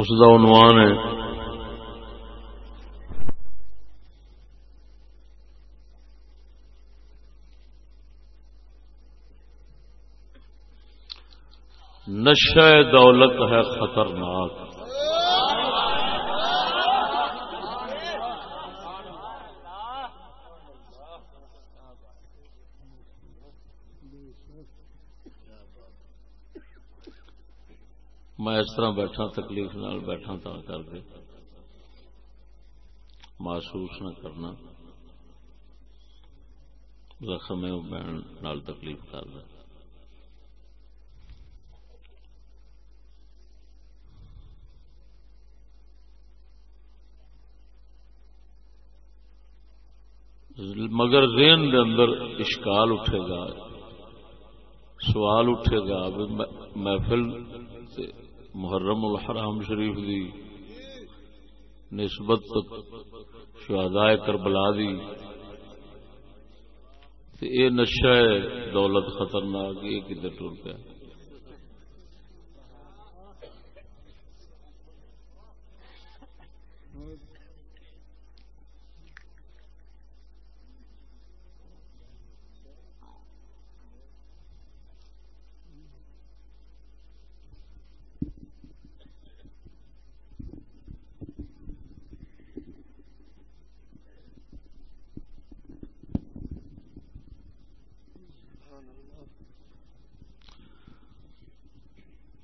اس کا عنوان ہے۔ نشہ دولت ہے خطرناک۔ اس طرح بیٹھا تکلیف نال بیٹھا تا کر کے محسوس نہ کرنا۔ زخم بہن نال تکلیف کر دے۔ مگر ذہن دے اندر اشکال اٹھے گا، سوال اٹھے گا محفل محرم الحرام شریف دی نسبت شہدائے کربلا دی اے نشہ دولت خطرناک یہ کدھر ٹر پیا؟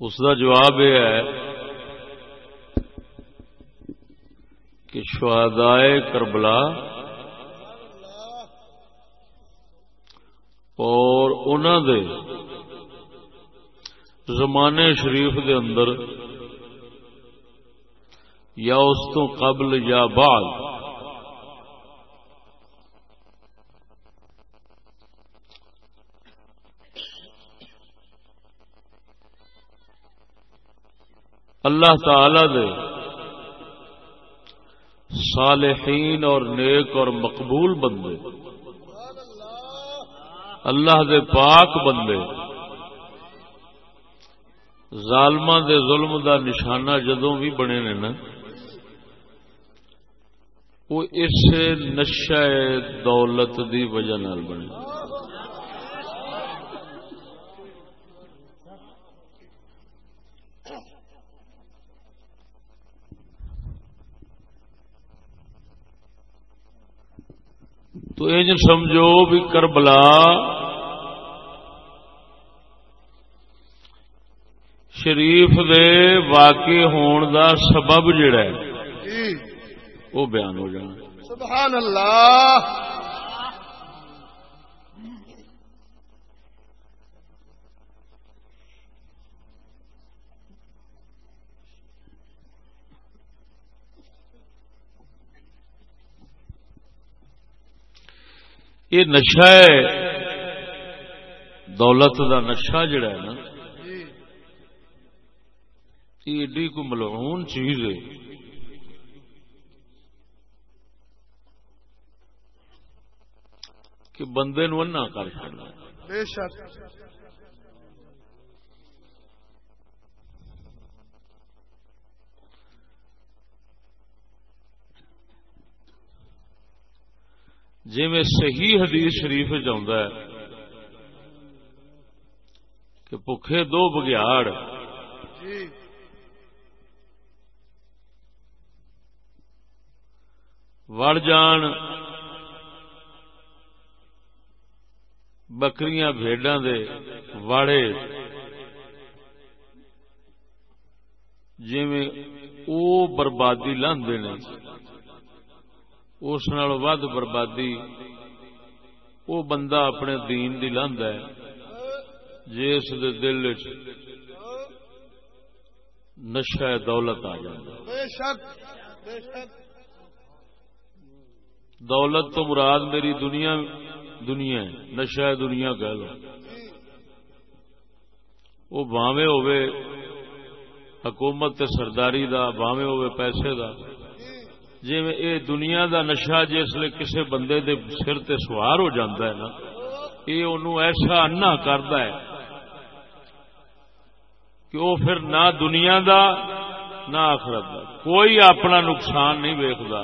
اس کا جواب یہ ہے کہ شہدائے کربلا اور انہوں دے زمانے شریف دے اندر یا اس تو قبل یا بعد اللہ تعالی دے صالحین اور نیک اور مقبول بندے، اللہ دے پاک بندے ظالم دے ظلم دا نشانہ جدوں بھی بنے نے نا، وہ اس نشہ دولت دی وجہ نال بنے۔ تو یہ سمجھو بھی کربلا شریف دے واقع ہون دا سبب جڑا ہے جی۔ وہ بیان ہو جانا سبحان اللہ یہ نشا دولت دا نشہ جڑا ہے نا۔ یہ ایڈی کو ملعون چیز ہے۔ کہ بندے نو نہ کر سکتا جی میں صحیح حدیث شریف چاہتا ہے کہ بھوکھے دو بگیاڑ۔ وڑ جان۔ بکریاں بھیڈاں دے واڑے جی او بربادی لاندے نے۔ اس ود بربادی وہ بندہ اپنے دین دی لاند ہے۔ جس دے دل نشہ دولت آ دولت تو مراد میری دنیا دنیا نشہ دنیا کہہ لو۔ وہ باوے ہوے حکومت سرداری دا باوے ہوے پیسے دا۔ جی اے دنیا دا نشہ جسے کسے بندے دے سر تے سوار ہو جاتا ہے نا یہ انہوں ایسا انا کرتا ہے کہ وہ پھر نہ دنیا دا نہ آخرت دا۔ کوئی اپنا نقصان نہیں ویکتا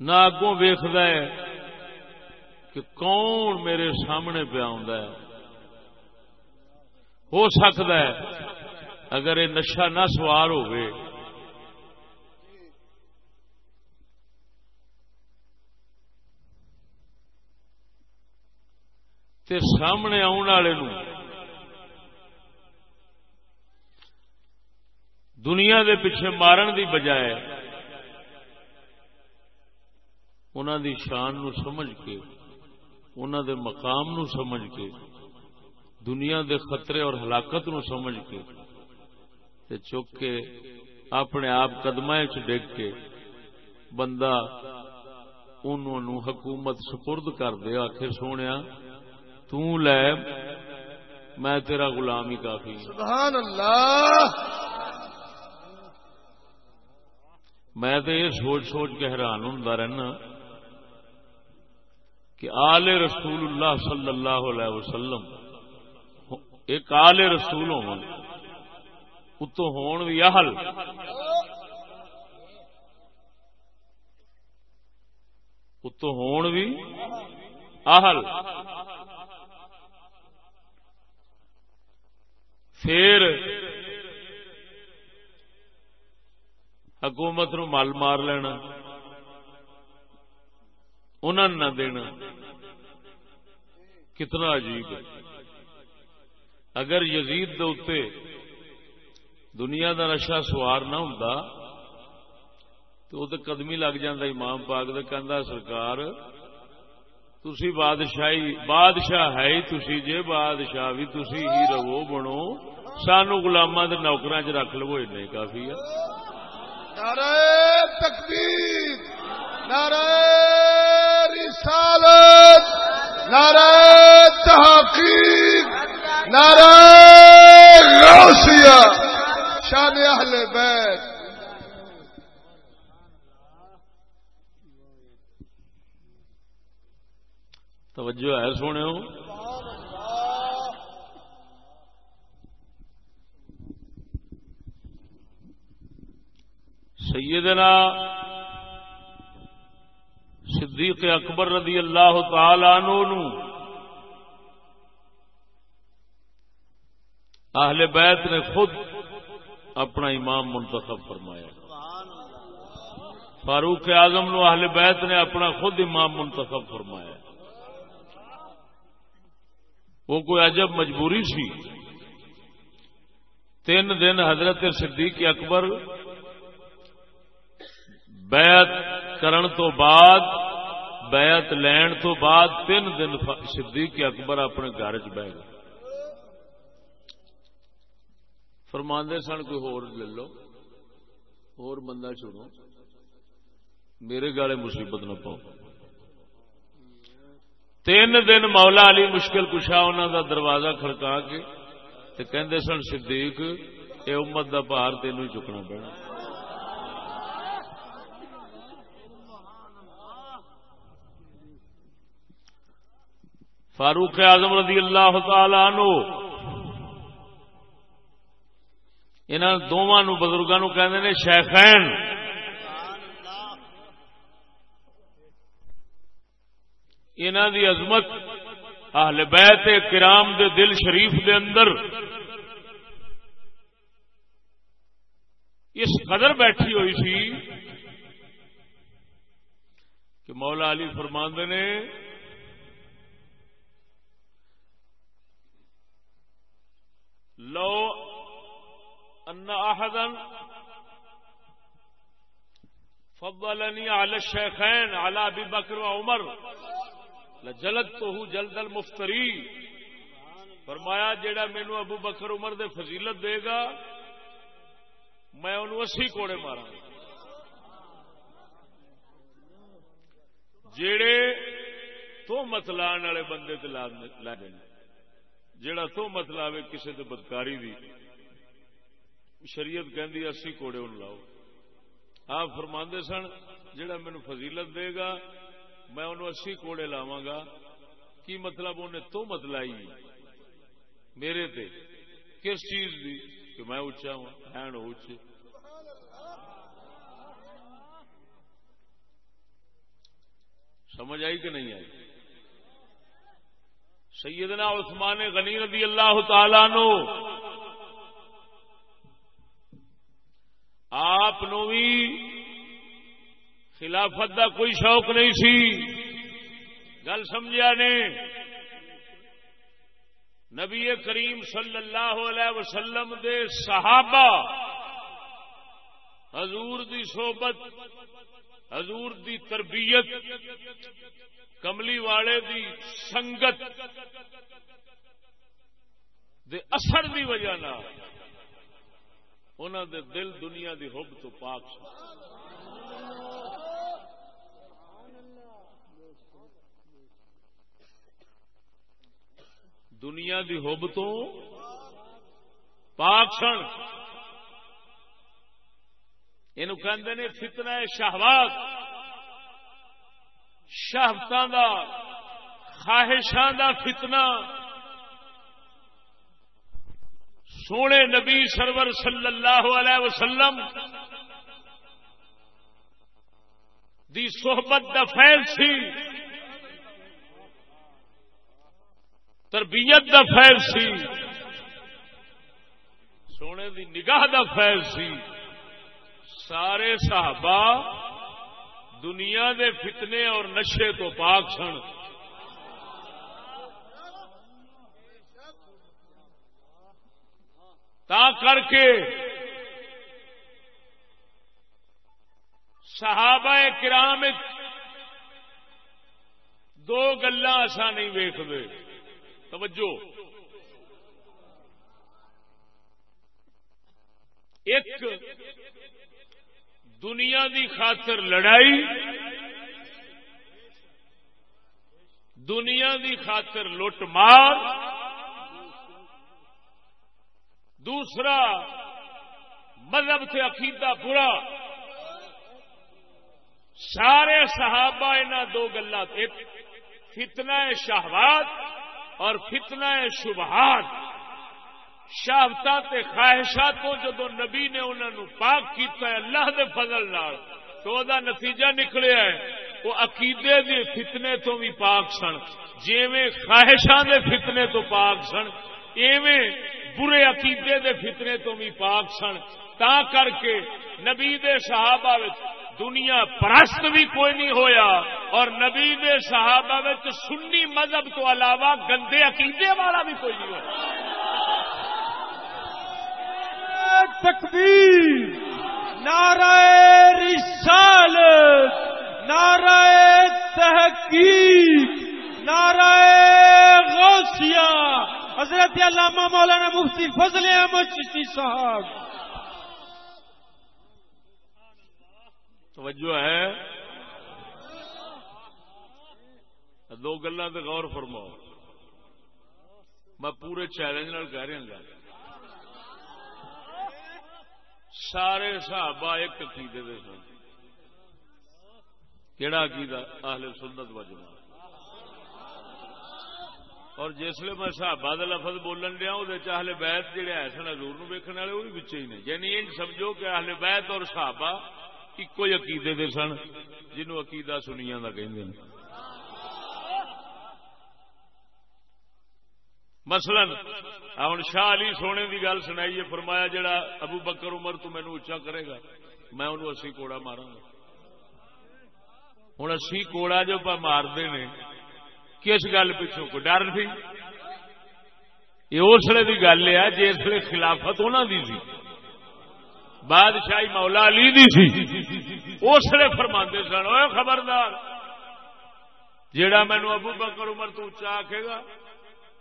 نہ اگوں ویخد کہ کون میرے سامنے پیا ہو سکتا ہے۔ اگر یہ نشا نہ سوار ہوئے۔ تے سامنے آن والے دنیا دے پیچھے مارن دی بجائے انہوں دی شان نو سمجھ کے انہوں دے مقام نو سمجھ کے دنیا دے خطرے اور ہلاکت نو سمجھ کے تے چک کے اپنے آپ قدم ڈگ کے بندہ انہوں حکومت سپرد کر دے آخر سونے لے میں تیرا غلام ہی کافی سبحان اللہ! میں تو یہ سوچ سوچ کے حیران ہوں رہنا کہ آل رسول اللہ صلی اللہ علیہ وسلم ایک آل رسول ہون اتو ہون بھی اہل۔ اتو ہون بھی اہل۔ پھر حکومت نو مل مار لینا انہوں نہ دینا۔ کتنا عجیب ہے۔ اگر یزید دے دنیا دا نشا سوار نہ ہوں تو وہ قدمی لگ جاتا امام پاک کہ سرکار، تسی بادشاہی، بادشاہ ہے ہی تسی، جے بادشاہ بھی تسی ہی رہو، بنو۔ سانو گلاما نوکر چ رکھ لو این کافی ہے۔ نعرہ تکبیر، نعرہ رسالت، نعرہ تحقیق۔ نعرہ غوثیہ، شان اہل بیت۔ توجہ ہے سونے ہو۔ سیدنا صدیق اکبر رضی اللہ تعالی عنہ نو اہل بیت نے خود اپنا امام منتخب فرمایا۔ فاروق اعظم نو اہل بیت نے اپنا خود امام منتخب فرمایا۔ وہ کوئی عجب مجبوری سی۔ تین دن حضرت صدیق اکبر بیعت کرن تو بعد، بیعت لین تو بعد تین دن صدیق اکبر اپنے گھر چ بہ گئے۔ فرماندے سن کوئی ہور لے لو اور بندہ چنو میرے گالے مصیبت نہ پاؤ۔ تین دن مولا علی مشکل کشا انہوں دا دروازہ کھڑکا کے کہندے سن، صدیق، اے امت دا بھار تین ہی چکنا پڑنا فاروق اعظم رضی اللہ تعالی عنہ انہوں دونوں بزرگوں کہ شیخین۔ انہ دی عظمت اہل بیت کرام دے دل شریف دے اندر۔ اس قدر بیٹھی ہوئی سی کہ مولا علی فرماندے نے لو ان احدن فضلنی علی الشیخین علی ابی بکر و عمر جلد تو ہوں جلد المفتری فرمایا، جیڑا مینو ابو بکر عمر دے فضیلت دے گا، میں انہوں اسی کوڑے مارا۔ جیڑے تو مت لان والے بندے لا دیں جیڑا تو مت لاوے کسی دے بدکاری دی۔ شریعت کہندی اسی کوڑے ان لاؤ۔ آپ فرماندے سن، جیڑا مینو فضیلت دے گا، میں انہوں اسی کوڑے لاوا گا۔ کی مطلب انہیں تو متلائی میرے تے؟ کس چیز دی؟ کہ میں اچا ہوں اچے سمجھ آئی کہ نہیں آئی؟ سیدنا عثمان غنی رضی اللہ تعالی نو آپ بھی خلافت دا کوئی شوق نہیں سی۔ گل سمجھا نے؟ نبی کریم صلی اللہ علیہ وسلم دے صحابہ، حضور دی صحبت، حضور دی تربیت، کملی والے دی سنگت دے اثر دی وجہ انہوں دے دل دنیا دی حب تو پاک دنیا دی حب تو پاک سن۔ یہ کہ فتنہ شہوات شہبت دا خواہشان دا فتنہ۔ سونے نبی سرور صلی اللہ علیہ وسلم دی صحبت دا فیل سی، تربیت دا فیل سی، سونے دی نگاہ دا فیل سی۔ سارے صحابہ دنیا دے فتنے اور نشے تو پاک سن۔ تا کر کے صحابہ کرام دو گلا ایسا نہیں ویختے توجہ۔ ایک دنیا دی خاطر لڑائی، دنیا دی خاطر لٹ مار دوسرا، مذہب سے عقیدہ برا۔ سارے صحابہ ان دو گلا فتنہ شہوات اور فتنہ شبہات۔ شہبت خواہشات تو جدو نبی نے انہوں پاک کیتا ہے، اللہ دے فضل نال، تو دا نتیجہ نکلیا ہے۔ وہ عقیدے دے فتنے تو بھی پاک سن۔ جیویں خواہشاں دے فتنے تو پاک سن، ایویں برے عقیدے دے فتنے تو بھی پاک سن۔ تا کر کے نبی دے صحابہ دنیا پرست بھی کوئی نہیں ہویا اور نبی دے صحابہ سنی مذہب تو علاوہ گندے عقیدے والا بھی کوئی نہیں ہوا تکبیر، نعرہ رسالت، نعرہ تحقیق، نعرہ غوثیہ۔ حضرت علامہ مولانا مفتی فضل احمد چشتی صاحب۔ توجہ ہے؟ دو گلا غور فرماؤ۔ میں پورے چیلنج کہہ رہا گا۔ سارے صحابہ ایک عقیدے دے سن۔ کہڑا عقیدہ؟ اہل سنت و جماعت۔ اور جسے میں صحابہ دا لفظ بولن دیا وہ اہل بیت جہے ہے، سن حضور نو ویکھن والے وہ بھی بچے ہی نے یعنی ان سمجھو کہ اہل بیت اور صحابہ ایک ہی عقیدے دے سن جنہوں عقیدہ سنیاں دا کہندے ہیں مثلا ہوں شاہ علی سونے کی گل سنائیے، فرمایا جڑا ابو بکر عمر تو مینو اچا کرے گا، میں انہوں اسی کوڑا مارا گا۔ ہوں اسی کوڑا جو پا مارتے نے کس گل پچھوں کو ڈر تھی یہ اسلے کی گل ہے جی جسے خلافت انہوں دی سی۔ بادشاہی مولا علی دی سی۔ اسلے فرما سن خبردار، جیڑا مینو ابو بکر عمر تو اچا آکھے گا،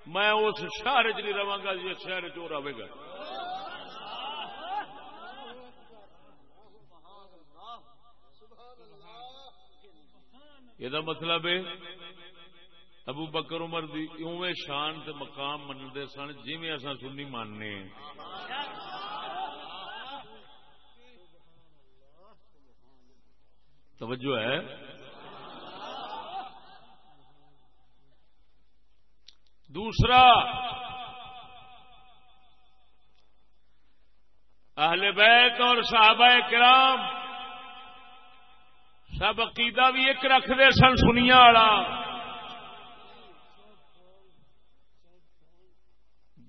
میں اس شہر چ نہیں رہا گا جی شہر چ رہے گا۔ یہ مطلب ہے ابو بکر عمر دی اوے شان تے مقام منتے سن جی اصا سنی ماننے توجہ ہے؟ دوسرا، اہل بیت اور صحابہ کرام سب عقیدہ بھی ایک رکھتے سن سنیا والا۔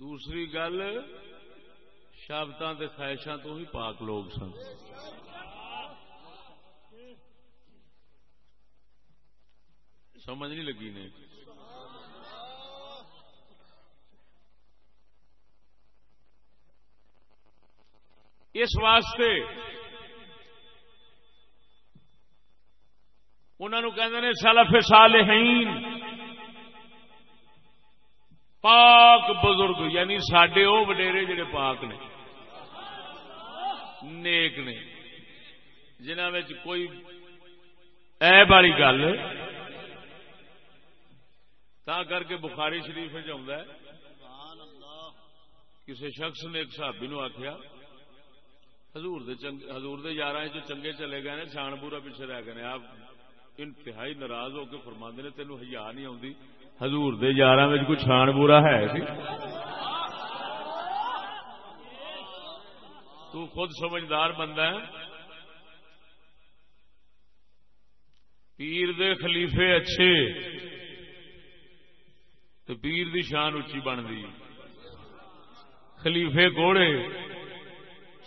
دوسری گل شابتوں کے خواہشاں تو بھی پاک لوگ سن۔ سمجھ نہیں لگی نے اس واسطے انہوں کہ سلف صالحین۔ پاک بزرگ یعنی سڈے وہ وڈیرے جڑے پاک نے۔ نیک نے۔ جنہ کوئی ایب والی گل تا کر کے بخاری شریف ہے۔ کسی شخص نے ایک صحابی نو آخیا حضور دے حضور دے یار چنگے چلے گئے شان پورا پیچھے رہ گئے آپ انتہائی ناراض ہو کے فرما نے تین ہزار نہیں آتی ہزور دے یار کوئی چھان بورا ہے سی؟ تو خود سمجھدار بندہ ہے۔ پیر دے خلیفے اچھے تو پیر دی شان اچھی بنتی۔ خلیفے کوڑے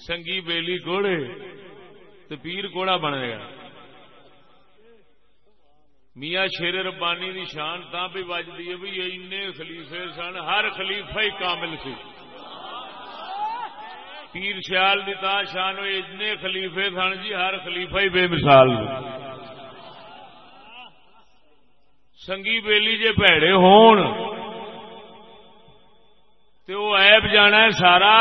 سنگی بیلی کوڑے تو پیر کوڑا بنے گا میاں شیر ربانی دی شان تا بھی بجتی ہے بھی این خلیفے سن، ہر خلیفہ ہی کامل سی۔ پیر سیال دی تا شان این خلیفے سن جی ہر خلیفہ ہی بے مثال۔ سنگی بیلی جے پیڑے ہون تو وہ ایب جانا ہے سارا۔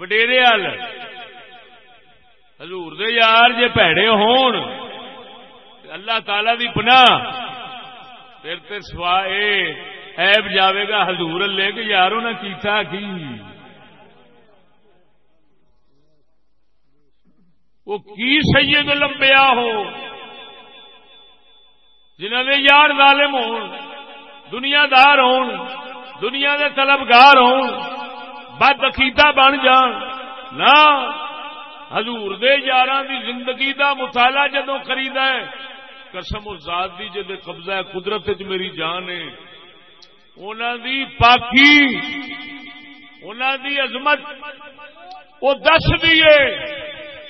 وڈیرے وال حضور دے یار جے پیڑے ہون، اللہ تعالی دی پنا پھر تے سوا ایب جاوے گا، حضور لے کے یاروں نے کیتا کی؟ وہ کی سید لمبیا ہو؟ جنہوں نے یار ظالم ہون دنیا دار ہون، دنیا دے طلبگار ہون بد عقیدہ بن جان۔ نہ حضور دے یاراں دی زندگی دا مطالعہ جدو خرید ہے، قسم و ذات دی جد قبضہ ہے، قدرت چ میری جان ہے۔ انہاں دی پاکی انہاں دی عظمت وہ دس دیے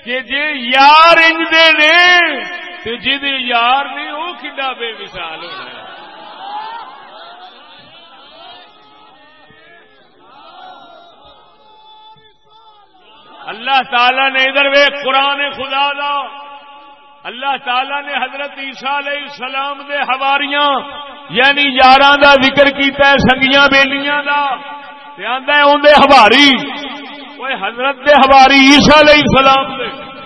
کہ جے یار انج دے نے، تے جے یار نے وہ کڈا بے مثال ہونا ہے۔ اللہ تعالی نے ادھر وے قرآن خدا دا۔ اللہ تعالی نے حضرت عیسیٰ علیہ السلام دے حواریاں یعنی یار دا ذکر کیتا ہے، سنگیاں بیلیاں دا۔ آندا ہے اون دے اوے حضرت دے حواری عیسیٰ علیہ السلام دے۔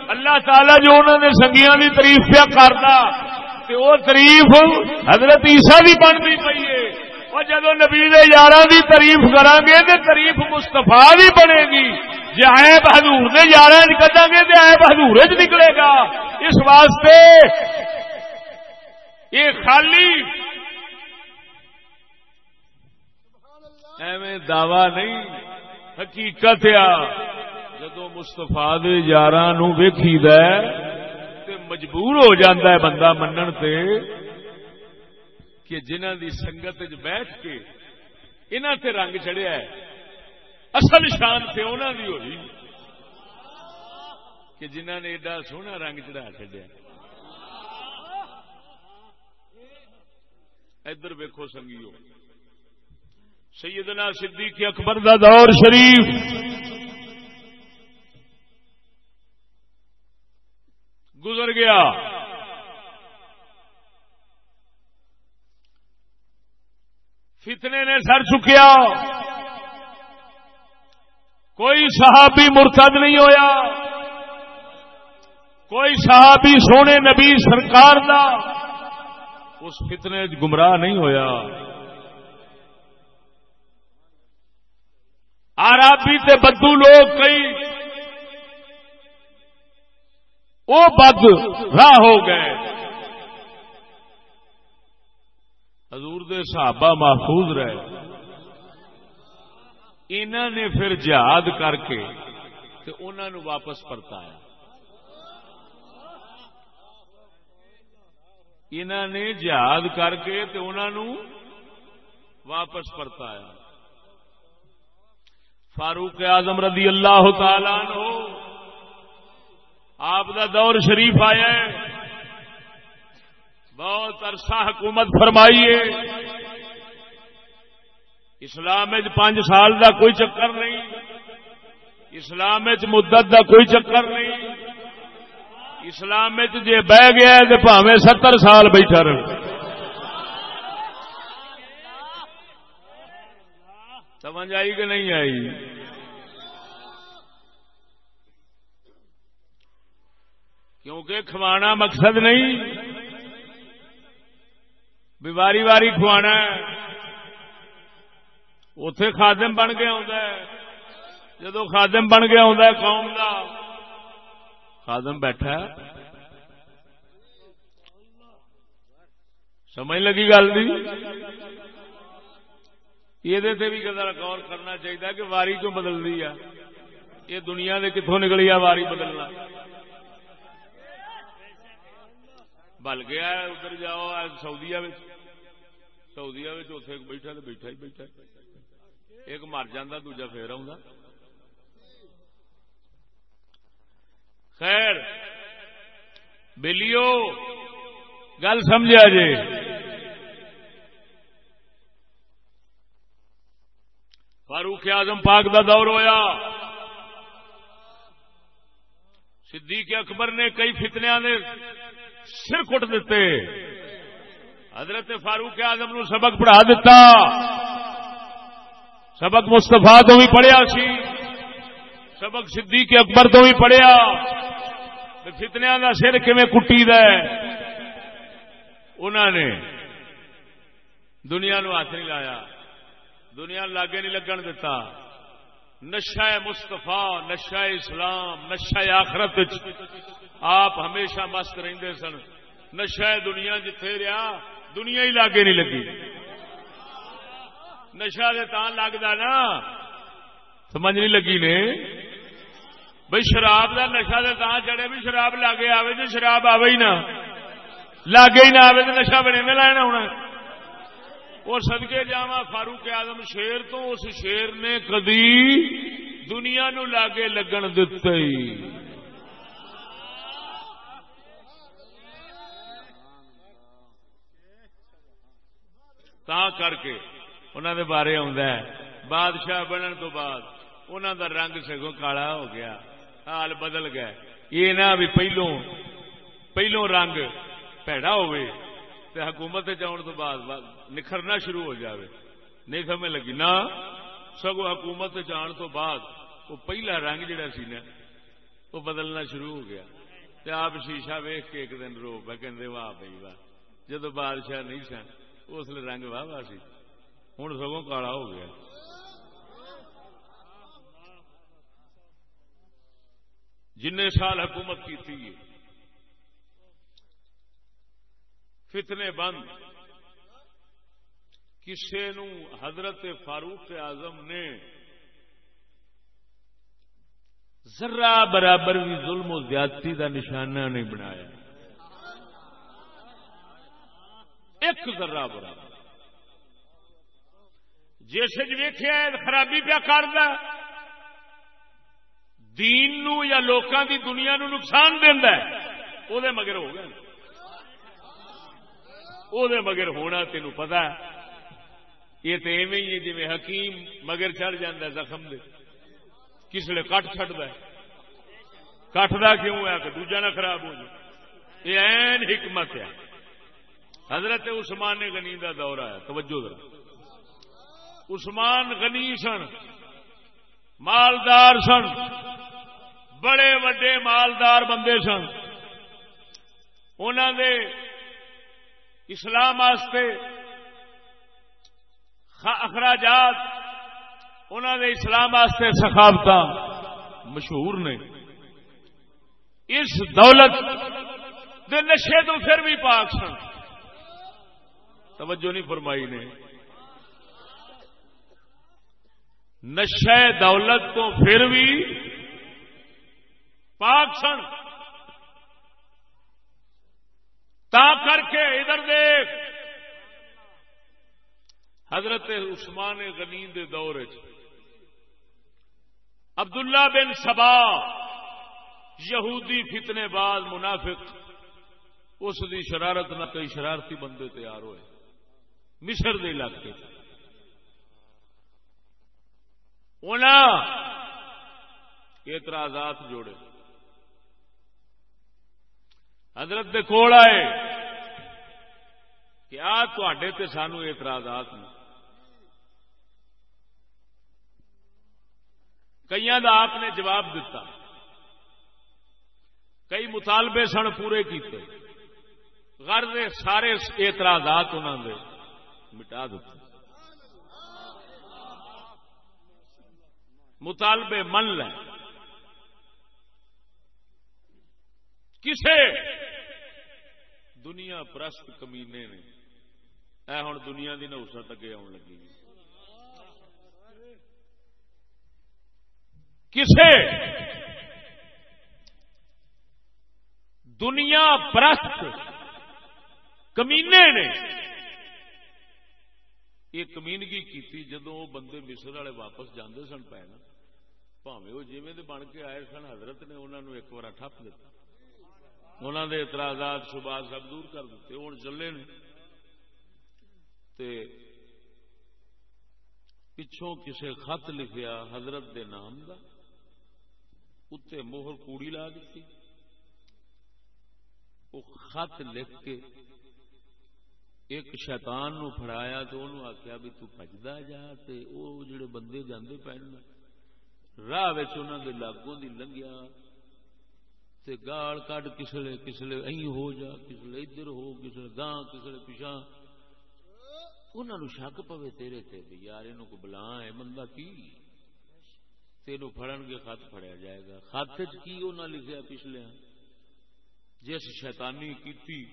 اللہ تعالی جو انہوں نے سنگیاں دی تعریف پیا کردا، تے او تعریف حضرت عیسیٰ دی بنتی پئی ہے۔ اور جدو نبی یار دی تعریف کریں گے تو تعریف مستفا بھی بنے گی جی ایب ہزور نے یار کٹا گے تو ایب ہزور چ نکلے گا۔ اس واسطے یہ خالی ایویں دعوی نہیں، حقیقت آ جدو مستفا یار ویکھی مجبور ہو جاتا ہے بندہ منن تے کہ جنہ دی سنگت بیٹھ کے انہوں تے رنگ چڑھیا ہے۔ اصل شان سے انہوں کی ہوئی کہ جنہ نے ایڈا سونا رنگ چڑھا چڈیا ادھر ویکو سنگیو۔ سیدنا صدیق اکبر دا دور شریف۔ گزر گیا۔ فتنے نے سر چکیا۔ کوئی صحابی مرتد نہیں ہویا۔ کوئی صحابی سونے نبی سرکار دا اس فتنے گمراہ نہیں ہویا۔ آرابی تے بدو لوگ کئی وہ بد راہ ہو گئے۔ وجود صحابہ محفوظ رہے۔ انہوں نے پھر جہاد کر کے انہوں نے واپس پرتایا۔ انہوں نے جہاد کر کے انہوں نے واپس پرتایا۔ فاروق اعظم رضی اللہ تعالی نو آپ کا دور شریف آیا ہے۔ بہت عرصہ حکومت فرمائیے اسلام پانچ سال دا کوئی چکر نہیں۔ اسلام مدت دا کوئی چکر نہیں۔ اسلام جی بہ گیا تو پاوے ستر سال بیٹھا رہے سمجھ آئی کہ نہیں آئی؟ کیونکہ کھوانا مقصد نہیں۔ واری واری کھوانا اتے خادم بن کے آ جدو خادم بن کے آ قوم کا خادم بیٹھا سمجھ لگی گل یہ بھی کدھر غور کرنا چاہیے کہ واری کیوں بدل ہے؟ یہ دنیا دے کتوں نکلی ہے واری بدلنا۔ بل گیا ادھر جاؤ سعودیا سعودیا بیٹھا تو بیٹھا ہی بیٹھا ایک مر جا دوجا پھر آ خیر، بلیو، گل سمجھا جی فاروق اعظم پاک دا دور ہویا۔ صدیق اکبر نے کئی فتنیا نے سر کٹ دیتے۔ حضرت فاروق اعظم نو سبق پڑھا دیتا سبق مستفا تو بھی پڑھیا سی، سبق صدیق اکبر تو بھی پڑھیا۔ فتنیا کا سر کٹی انہوں نے دنیا نو ہاتھ نہیں لایا، دنیا لاگے نہیں لگن دتا۔ نشا مستفا نشا اسلام نشا آخرت آپ ہمیشہ مست رہتے سن۔ نشا دنیا جتھے رہا دنیا ہی لاگے نہیں لگی۔ نشا تان لگتا نا۔ سمجھ نہیں لگی نے؟ بھائی شراب کا نشا تو چڑھے بھی شراب لاگے آئے تو شراب آئے ہی نہ لاگے ہی نہ آئے تو نشا بنے میں لینا ہونا۔ وہ سدکے جا فاروق آدم شیر تو اس شیر نے کدی دنیا نو لاگے لگن دتا کر کے۔ انہوں نے بارے بادشاہ بننے تو بعد انہوں دا رنگ سگوں کالا ہو گیا، حال بدل گئے یہ نہ بھی پہلو پہلو رنگ پیڑا ہوئے تے حکومت چاؤن تو بعد نکھرنا شروع ہو جاوے۔ نہیں سمجھ لگی؟ نہ۔ سگو حکومت چان تو بعد وہ پہلا رنگ جڑا سی نا، وہ بدلنا شروع ہو گیا۔ تے آپ شیشہ ویخ کے ایک دن رو پہ کہ واہ بھائی واہ جدو بادشاہ نہیں سن، اس لیے رنگ واہ واہ سی۔ ہوں سگوں کالا ہو گیا۔ جن سال حکومت کی تھی، فتنے بند۔ کسے نو حضرت فاروق اعظم نے ذرا برابر بھی ظلم و زیادتی کا نشانہ نہیں بنایا۔ ایک ذرا برابر۔ جس ویخیا خرابی پیا کر دین نو یا لوکاں دی دنیا نو نقصان دینا وہ مگر ہو گیا وہ مگر ہونا تین پتا یہ تو ایو ہی ہے جی حکیم مگر چڑھ جا زخم دے۔ کس لیے کٹ چڈ کٹتا کیوں ہے کہ دوجا نہ خراب ہو جائے؟ یہ این حکمت ہے۔ حضرت عثمان غنی کا دور آیا توجہ ذرا۔ عثمان غنی سن، مالدار سن، بڑے وڈے مالدار بندے سن۔ انہوں دے اسلام اخراجات انہوں دے اسلام سخاوت مشہور نے۔ اس دولت دے نشے تو پھر بھی پاک سن۔ توجہ نہیں فرمائی نے۔ نشے دولت تو پھر بھی پاک سن۔ تا کر کے ادھر دیکھ۔ حضرت عثمان غنی دے دور عبداللہ بن سبا، یہودی فتنے بعد منافق، اس دی شرارت نہ کئی شرارتی بندے تیار ہوئے۔ مصر دے علاقے۔ اعتراضات جوڑے۔ حضرت دے کول آئے کہ آ تے سانو اعتراضات نے کئی دا آپ نے جواب دیتا کئی مطالبے سن پورے کیتے۔ غرض سارے اعتراضات انہوں نے مٹا دیتے مطالبے من لیں۔ کسے دنیا پرست کمینے نے اے ہوں دنیا کی نوسط اگے آن لگی۔ کسے دنیا پرست کمینے نے یہ کمینگی کی جدو وہ بندے مصر والے واپس جانے سن پے نا پاوے وہ جیویں بن کے آئے سن حضرت نے انہوں نے ایک بار ٹپ دیتا انہوں نے اعتراضات شبہ سب دور کر دیتے ہوں چلے نے پچھوں کسے خط لکھیا حضرت دے نام دا اتنے موہر کوڑی لا دیتی وہ خط لکھ کے ایک شیطان نو فڑایا تو انہوں آخیا بھی تو پجدا جا تے او جڑے بندے جاندے پہن راہ دے لاگوں دی لنگیا تے گال کڈ کسلے کسلے ائی ہو جا، کسلے ادھر ہو، کسلے گاں کسلے پیچھا انہوں نے شک پوے تیرے تے بھی یار انہوں کو بلا ہے بندہ کی؟ تینوں فڑن گے، خط فڑیا جائے گا۔ خط چ کی انہوں نے لکھیا پچھلے جس شیطانی کیتی،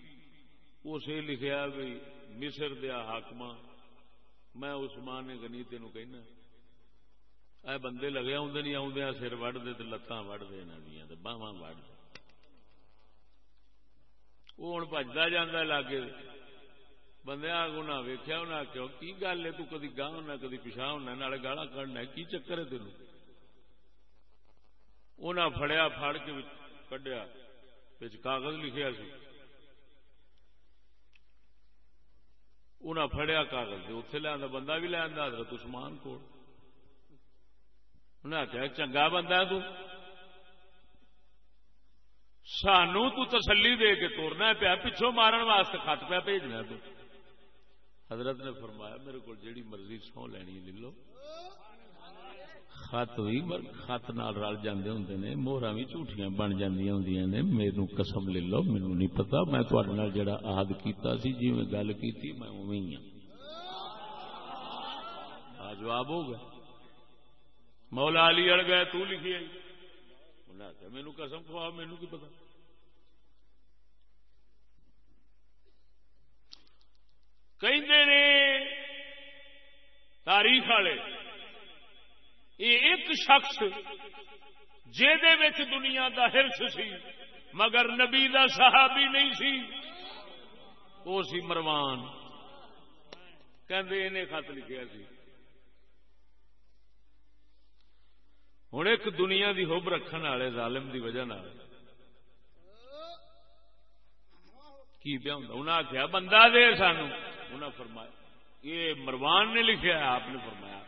اس لکھیا بھی مصر دیا حاکم میں عثمان گنی تین کہنا۔ اے بندے لگے آدھے نہیں آدھے سر وڈ دے لتاں وڈ دے دیا باہواں وڈ وہ ہوں بجتا جانا لاگے۔ بندے آگو ویخیا انہیں آخیا کی گل ہے؟ تو کدی گاہ ہونا کدی پچھا ہونا نالے گالا کھڑنا کی چکر ہے تین انہیں فڑیا فڑ کے کڈیا کاغذ لکھیا سی۔ انہیں فڑیا کاغذ اتنے لیا بندہ بھی لیا حضرت عثمان کو انہیں آخیا چنگا بندہ تو۔ سانو تو تسلی دے کے توڑنا پیا، پچھوں مارن واسطے خط پیا بھیجنا تو۔ حضرت نے فرمایا، میرے کو جیڑی مرضی سو لینی لے لو خط بھی خط نال رل جاندے ہوندے نے موہراں بھی جھوٹیاں بن جاندیاں ہوندیاں نے۔ میرے قسم لے لو، مینوں نہیں پتا۔ میں تہاڈے نال جڑا عہد کیتا سی جویں گل کیتی، میں اوویں ہی ہاں۔ جواب ہو گیا۔ مولا علی اڑ گئے تو لکھی آئی۔ انہیں آخیا مینو قسم کھوا مینو کی پتا کہ تاریخ والے یہ ایک شخص دنیا دا ہرس سی مگر نبی دا صحابی نہیں سی وہ سی مروان۔ کہ خط لکھا سی۔ ہوں ایک دنیا دی ہوب رکھنے والے ظالم دی وجہ کی پیا ہوں انہیں آخیا بندہ دے سانو انہیں فرمایا، یہ مروان نے لکھا آپ نے فرمایا۔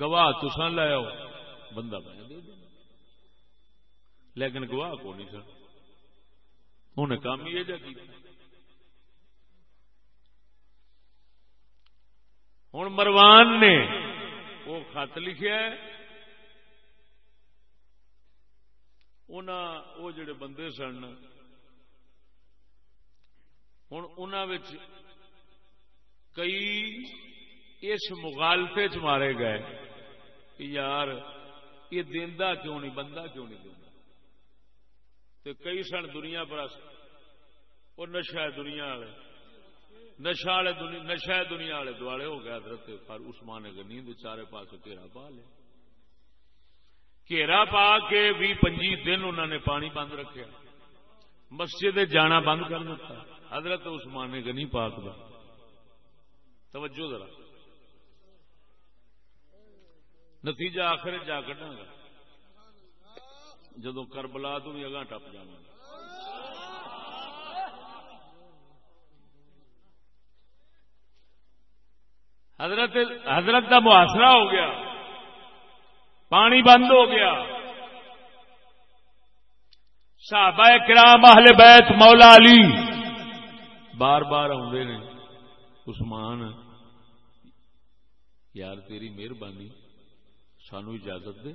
گواہ تسان لاؤ بندہ میں دے دینا لیکن گواہ کو نہیں سر انہیں کام یہ جا کی ہوں مروان نے وہ خط لکھا وہ جڑے بندے سن ہوں ان کئی اس مغالطے چ مارے گئے کہ یار، یہ دینا کیوں نہیں، بندہ کیوں نہیں دینا کئی سن دنیا پر وہ نشا ہے دنیا والے نشا والے نشا دنیا والے دوالے ہو گیا حضرت پر عثمان غنی دے چارے پاس گھیرا پا لیا گھیرا پا کے بھی پنجی دن انہوں نے پانی بند رکھا مسجد جانا بند کر دیتا حضرت عثمان غنی پاک دا توجہ ذرا نتیجہ آخر جا کٹا گا جدو کربلا تو بھی اگاں ٹپ جانا حضرت حضرت کا محاصرہ ہو گیا پانی بند ہو گیا۔ صحابہ کرام اہل بیت مولا علی بار بار آدھے نے، عثمان، یار تیری مہربانی، سانو اجازت دے۔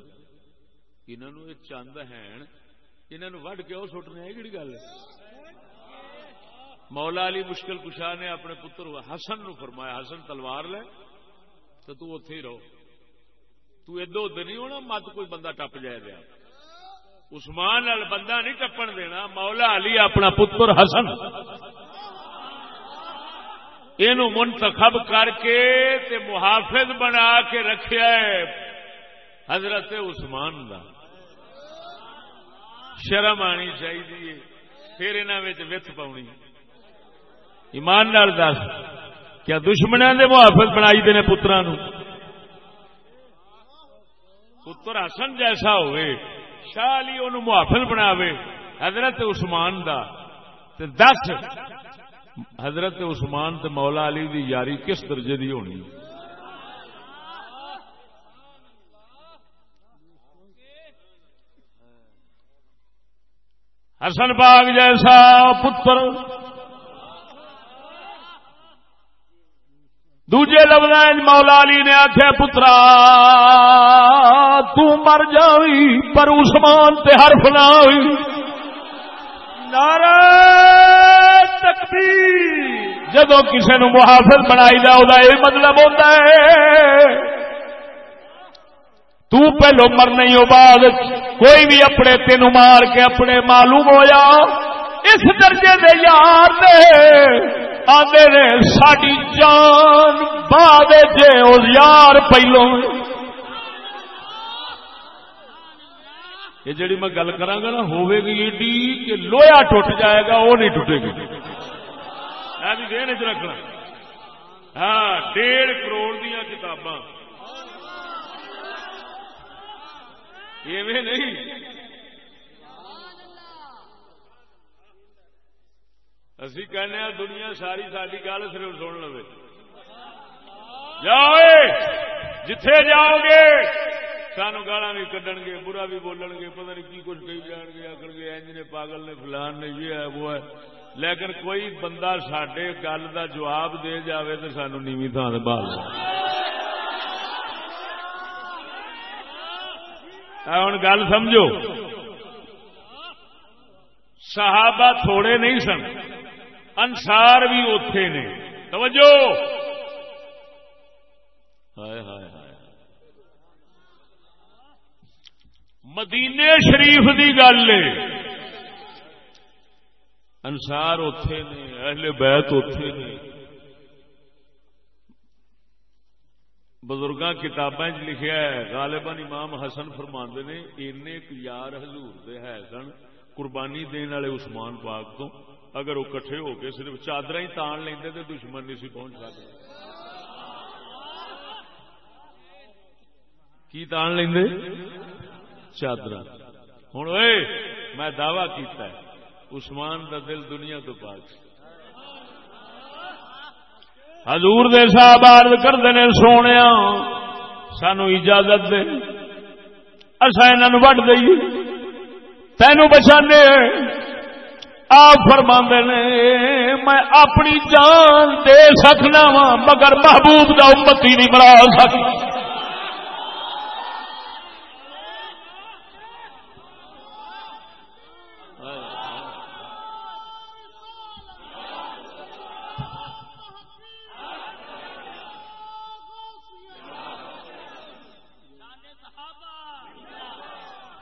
انہوں یہ چند ہے انہوں وڈ کے وہ سٹنے ہے کہڑی گل مولا علی مشکل کشا نے اپنے پتر حسن نو فرمایا، حسن تلوار لے، تو تو اتے ہی رہو۔ تو ادھر ادھر نہیں ہونا، مت کوئی بندہ ٹپ جائے دیا۔ عثمان نال بندہ نہیں ٹپن دینا، مولا علی اپنا پتر حسن۔ یہ منتخب کر کے تے محافظ بنا کے رکھیا ہے حضرت عثمان دا۔ شرم آنی چاہیے، پھر انہوں وت پاؤنی ایمان نال دس، کیا دشمنوں دے محافظ بنائی دے پترا نو؟ پتر حسن جیسا ہوئے شاہ علی ان محافظ بناوے حضرت عثمان دا تے دس حضرت عثمان تے مولا علی دی یاری کس درجے دی ہونی حسن باغ جیسا پتر دوجے لفظ مولا علی نے آخیا پترا تر جاوی پر عثمان تے حرف نہ ہوئی نعرہ تکبیر۔ جدو کسی نو محافظ بنائی دا وہ یہ مطلب ہوتا ہے۔ تو پہلو مر نہیں ہو بعد کوئی بھی اپنے تین مار کے اپنے معلوم ہو جا۔ اس درجے دے یار دے۔ آدھے نے ساری جان بعد جے اس یار پہلو۔ یہ جڑی میں گل کرا گا نا ہوے گی ایڈی کہ لویا ٹوٹ جائے گا، وہ نہیں ٹوٹے گی۔ بھی دین چ رکھنا۔ ہاں ڈیڑھ کروڑ دیا کتاباں۔ ایویں نہیں۔ اسی کہنے دنیا ساری ساری گل صرف سن لو جاؤ جتھے جاؤ گے سانو گالا بھی کڈن گے، برا بھی بولن گے، پتہ نہیں کی کچھ کہی جان گے آخر گے اینج نے پاگل نے فلان نے، یہ ہے، وہ ہے۔ لیکن کوئی بندہ سڈے گل کا جواب دے جاوے تو سانو نیوی تھان بال ہوں گل سمجھو۔ صحابہ تھوڑے نہیں سن انسار بھی اتے نے۔ توجہ ہائے ہائے ہائے مدینے شریف دی گل انسار اتے نے، اہل بیت اتے نے۔ بزرگ کتابیں لکھیا ہے، غالباً امام حسن فرما نے این یار حضور دے ہے سن، قربانی دین والے عثمان پاک تو۔ اگر وہ کٹھے ہو کے صرف چادر ہی تان لیں تو دشمن نہیں سی پہنچ سکتے۔ کی تان لیں چادر۔ ہوں میں دعوی کیتا ہے، عثمان دا دل دنیا تو پاک حضور دے صاحب عرض کرتے ہیں سونے سانو اجازت دے۔ اصا انہوں وڈ دئی تینو بچانے۔ آپ فرما نے، میں اپنی جان دے سکنا وا مگر محبوب دا امتی نہیں بنا سکتا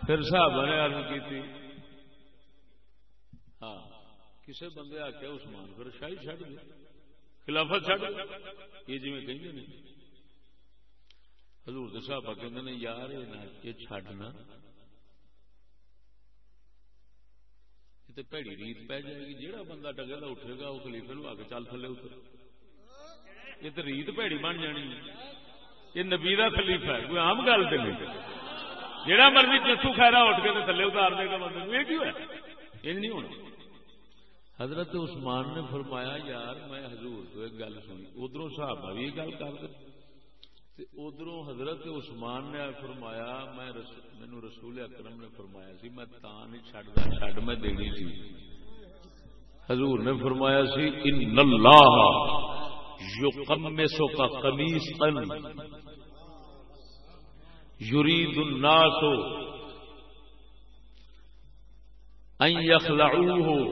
پھر صاحب نے ارد کی تھی ہاں کسی بندے آخیا عثمان پھر شاہی چڑھ گیا خلافت چڈ یہ جی میں کہیں نہیں حضور صاحب کہ یار، یہ چڈنا پیڑی ریت پی جائے گی جہاں بندہ ٹگے کا اٹھے گا وہ خلیفے نو آ کے چل تھلے اتر۔ یہ تو ریت پیڑی بن جانی۔ یہ نبی کا خلیفہ ہے، کوئی آم گل تو نہیں۔ جہاں مرضی چسو خیرا اٹھ کے تھلے اتار دے گا بندے یہ کیوں ہے؟ یہ نہیں ہونا۔ حضرت عثمان نے فرمایا، یار میں حضور تو ایک گل سنی ادھر صحابہ بھی یہ گل کر دے۔ ادھر حضرت عثمان نے فرمایا، میں مینو رسول اکرم نے فرمایا سی، میں تا نہیں چڈتا چڈ میں دینی سی۔ حضور نے فرمایا سی، ان اللہ یقمسو کا قمیص ان یرید الناس ان یخلعوه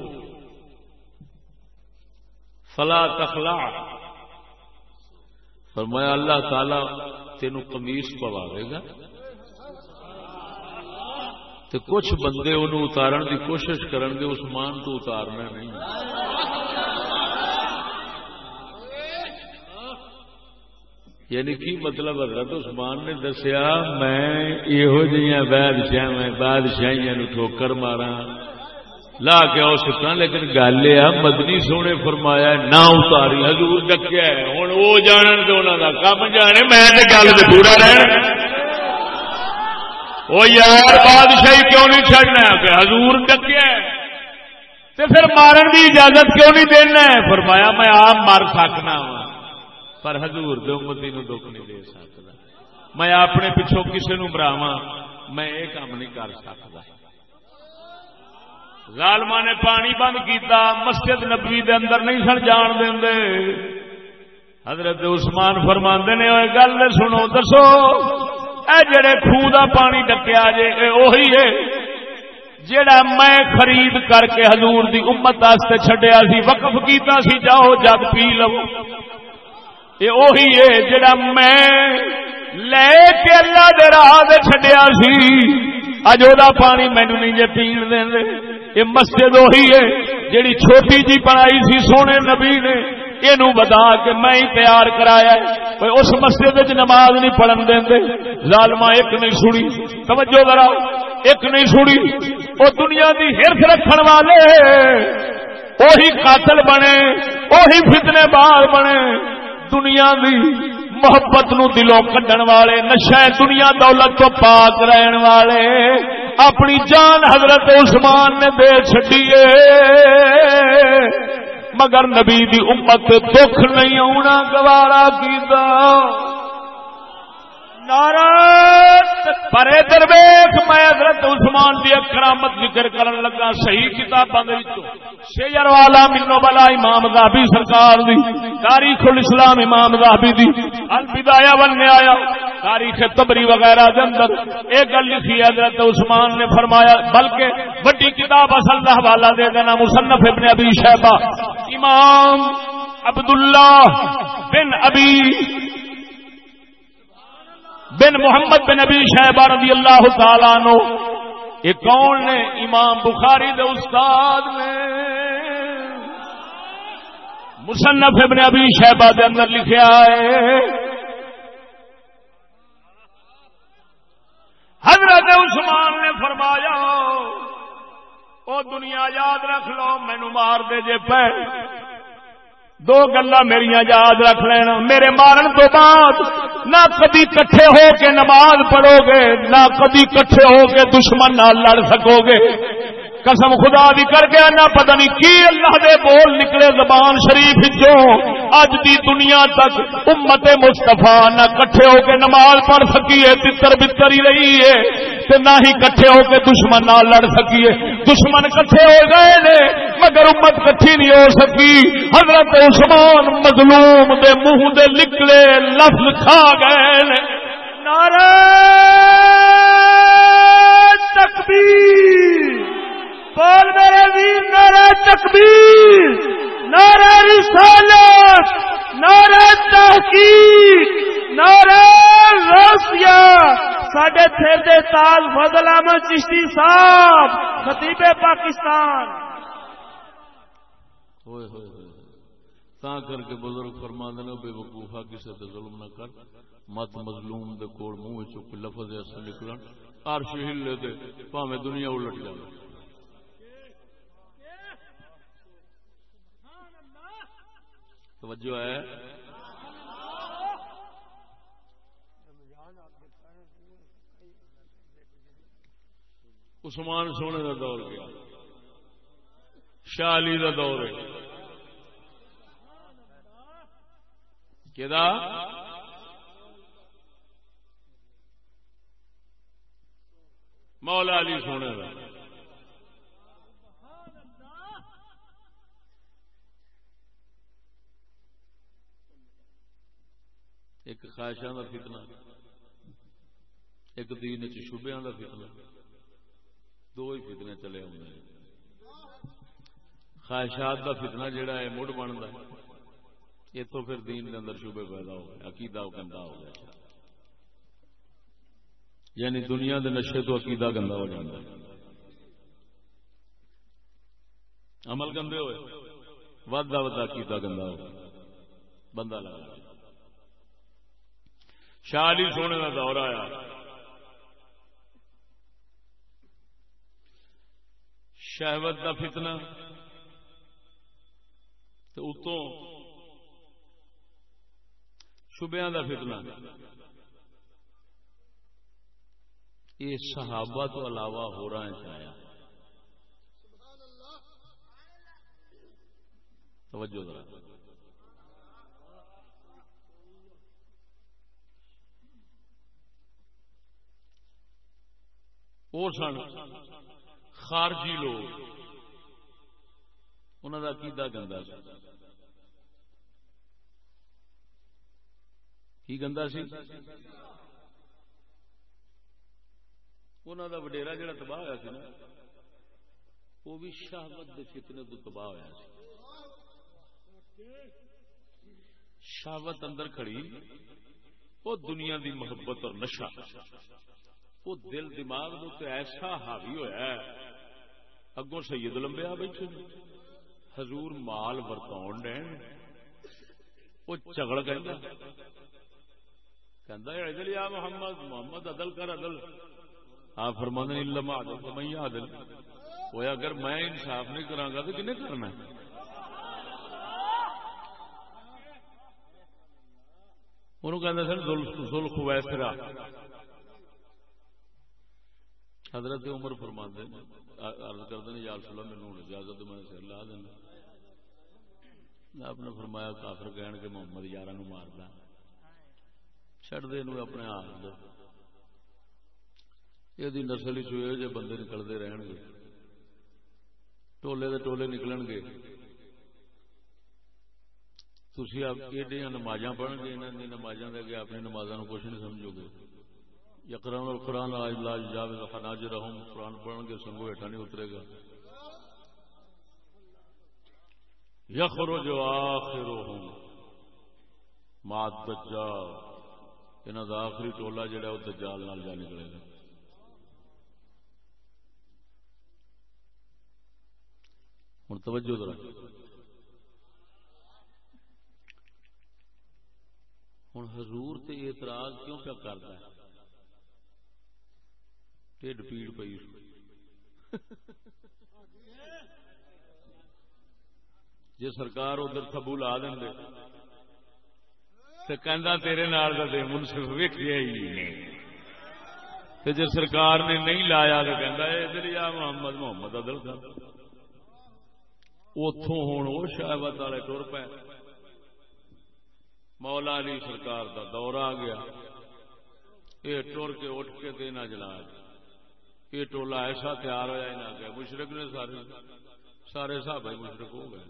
فلا تخلع. فرمایا اللہ تعالی تینو قمیص پواوے گا۔ تو کچھ بندے انہوں اتارن دی کوشش کرن گے، عثمان تو اتارنا نہیں۔ یعنی کی مطلب حضرت عثمان نے دسیا، میں یہو جہاں بادشاہ میں بادشاہیاں ٹھوکر مارا لا کے آؤ سکا لیکن گل یہ مدنی سونے فرمایا نہ اتاری، حضور ڈکیا ہوں وہ جان تو انہوں کا کم جانے، میں گل تو پورا رہنا وہ یار، بادشاہی کیوں نہیں چڑنا پہ حضور ڈکیا تو پھر مارن کی اجازت کیوں نہیں دینا فرمایا، میں آپ مر سکنا وا پر حضور دو نو دکھ نہیں دے سکتا میں اپنے پچھوں کسی نو براوا میں یہ کام نہیں کر سکتا ظالما نے پانی بند کیتا، مسجد نبوی دے اندر نہیں سن جان دے حضرت عثمان فرماندے نے گل سنو، دسو، اے جڑے خوہ دا پانی ڈکیا جے، اے اوہی ہے۔ جڑا میں خرید کر کے حضور دی امت واسطے چھڈیا سی، وقف کیتا سی، جاؤ، جگ پی لو۔ یہ اوہی ہے جڑا میں لے کے اللہ دے راہ دے چھڈیا سی۔ اج او پانی مینو نہیں جے پین دے یہ مسجد وہی ہے جیڑی چھوٹی جی بنائی سی سونے نبی نے۔ یہ بتا کہ میں ہی تیار کرایا ہے۔ اس مسجد نماز نہیں پڑھن دیں ظالما ایک نہیں سنی۔ توجہ کرا ایک نہیں سنی۔ وہ دنیا کی ہرف رکھن والے وہی قاتل بنے وہی فتنے بال بنے۔ دنیا دی محبت نو دلوں کڈن والے نشا دنیا دولت تو پاک رہن والے۔ اپنی جان حضرت عثمان نے دے چڈیے مگر نبی دی امت دکھ نہیں آنا گوارا کیتا۔ پرے درویش میں حضرت عثمان دی کرامت ذکر کرن لگا، صحیح کتاباں دے وچوں۔ شیر والا منو بلا امام ذہبی سرکار دی، تاریخ الاسلام امام ذہبی دی۔ البدایہ والنہایہ تاریخ تبری وغیرہ دے اندر۔ ایک گل لکھی حضرت عثمان نے فرمایا، بلکہ بڑی کتاب اصل دا حوالہ دے دینا مصنف ابن ابی شیبہ۔ امام عبداللہ بن ابی بن محمد بن نبی شہبہ رضی اللہ تعالیٰ نو یہ کون نے امام بخاری دے استاد نے۔ مصنف ابن ابی شہبہ دے اندر لکھیا ہے۔ حضرت عثمان نے فرمایا، او دنیا یاد رکھ لو مینو مار دے جے پہ دو گلا میری یاد رکھ لینا۔ میرے مارن تو بعد نہ کدی کٹھے ہو کے نماز پڑھو گے، نہ کدی کٹھے ہو کے دشمن نہ لڑ سکو گے۔ قسم خدا بھی کر گیا نہ پتہ نہیں کی اللہ دے بول نکلے زبان شریف جو اج دی دنیا تک امت مستفا نہ کٹھے ہو کے نماز پڑھ سکی ہے تر بتر ہی رہی ہے۔ تے نہ ہی کٹھے ہو کے دشمن نہ لڑ سکی ہے دشمن کٹھے ہو گئے نے، مگر امت کٹھی نہیں ہو سکی۔ حضرت عثمان مظلوم دے منہ دے نکلے لفظ کھا گئے نعرہ تکبیر۔ بول میرے ویر نعرہ تکبیر، نعرہ رسالت، نعرہ تحقیق، نعرہ روسیا سڈے تھر دے تال فضل احمد چشتی صاحب، خطیب پاکستان۔ ہوئے ہوئے تا کر کے بزرگ فرما دینا بے وقوفا کسی تے ظلم نہ کر۔ مت مظلوم دے کوڑ منہ چک لفظ ایسا نکلن۔ عرش ہلے تے، پاویں دنیا الٹ جائے توجہ ہے۔ عثمان سونے کا دور گیا۔ شاہ علی کا دور ہے۔ مولا علی سونے کا ایک خواہشاں کا فتنہ، ایک دین چبیا کا فتنہ۔ دو ہی فتنے چلے ہوئے خواہشات کا فتنہ جہا ہے، مڑ بنتا یہ تو پھر دین کے اندر شبے پیدا ہو گیا، عقیدہ گندا ہو گیا۔ یعنی دنیا کے نشے تو عقیدہ گندا ہو جاتا عمل گندے ہوئے ودا ودا عقیدہ گندا ہو۔ بندہ لگا شالی سونے کا دور آیا۔ شہوت کا فتنا تو اتوں شبیا کا فتنا یہ صحابہ تو علاوہ ہو رہا ہے چایا توجہ ذرا۔ وہ سن خارجی لوگ۔ انہوں کا کیدا گندا سی؟ کی گندا سی؟ انہوں کا وڈیرا جڑا تباہ ہوا سی نا، وہ بھی شہبت کے فتنے تو تباہ ہوا سی۔ شہوت اندر کھڑی، وہ دنیا دی محبت اور نشہ۔ وہ دل دماغ ایسا حاوی ہوا ہے۔ اگوں سید لمبیا بیٹھے حضور مال ورتاؤ ڈین۔ وہ چگڑ کہ یا محمد محمد عدل کر عدل۔ ہاں فرمان علم عدل تو میں عدل۔ وہ اگر میں انصاف نہیں کرا گا تو کنے کرنا انہوں کہ سر ذوالخ ویسرا حضرت عمر فرمان دے عرض کر دیں یا رسول اللہ میں اجازت میں سر لا دینا۔ آپ نے فرمایا، کافر کہن کہ محمد یارہ نو ماردا چڑ دے نو اپنے ہاتھ دے۔ یہ نسل ہی چوئے جے بندے نکلتے رہن گے۔ ٹولے دے ٹولے نکلن گے۔ تھی ایڈیاں نمازاں پڑھ گے انہوں نے نمازاں دے کے اپنی نمازاں کچھ نہیں سمجھو گے۔ یقران اور قرآن لاج جاوے خناج رہوں قرآن پڑھن گے، سنگو ہیٹھا نہیں اترے گا۔ یخرو جو آخر مات دجال۔ انہوں کا آخری ٹولا جڑا وہ دجال نال جا نکلے گا۔ ہوں توجہ ذرا۔ ہوں حضور تے اعتراض کیوں پیا کرتا ہے؟ ٹھڈ پیڑ پی جی سرکار ادھر تھبو لا دیں تو کہہ تیرے نال دے منصف ویکیا ہی نہیں جی سرکار نے نہیں لایا تو کہہ ادھر یا محمد محمد ادل کر اتوں ہوں وہ شہبت والے ٹر پے۔ مولا علی سرکار دا دور آ گیا۔ یہ ٹر کے اٹھ کے نہ جلا یہ ٹولا ایسا تیار ہوا نہ گیا مشرق نے سارے سارے سب مشرق ہو گئے۔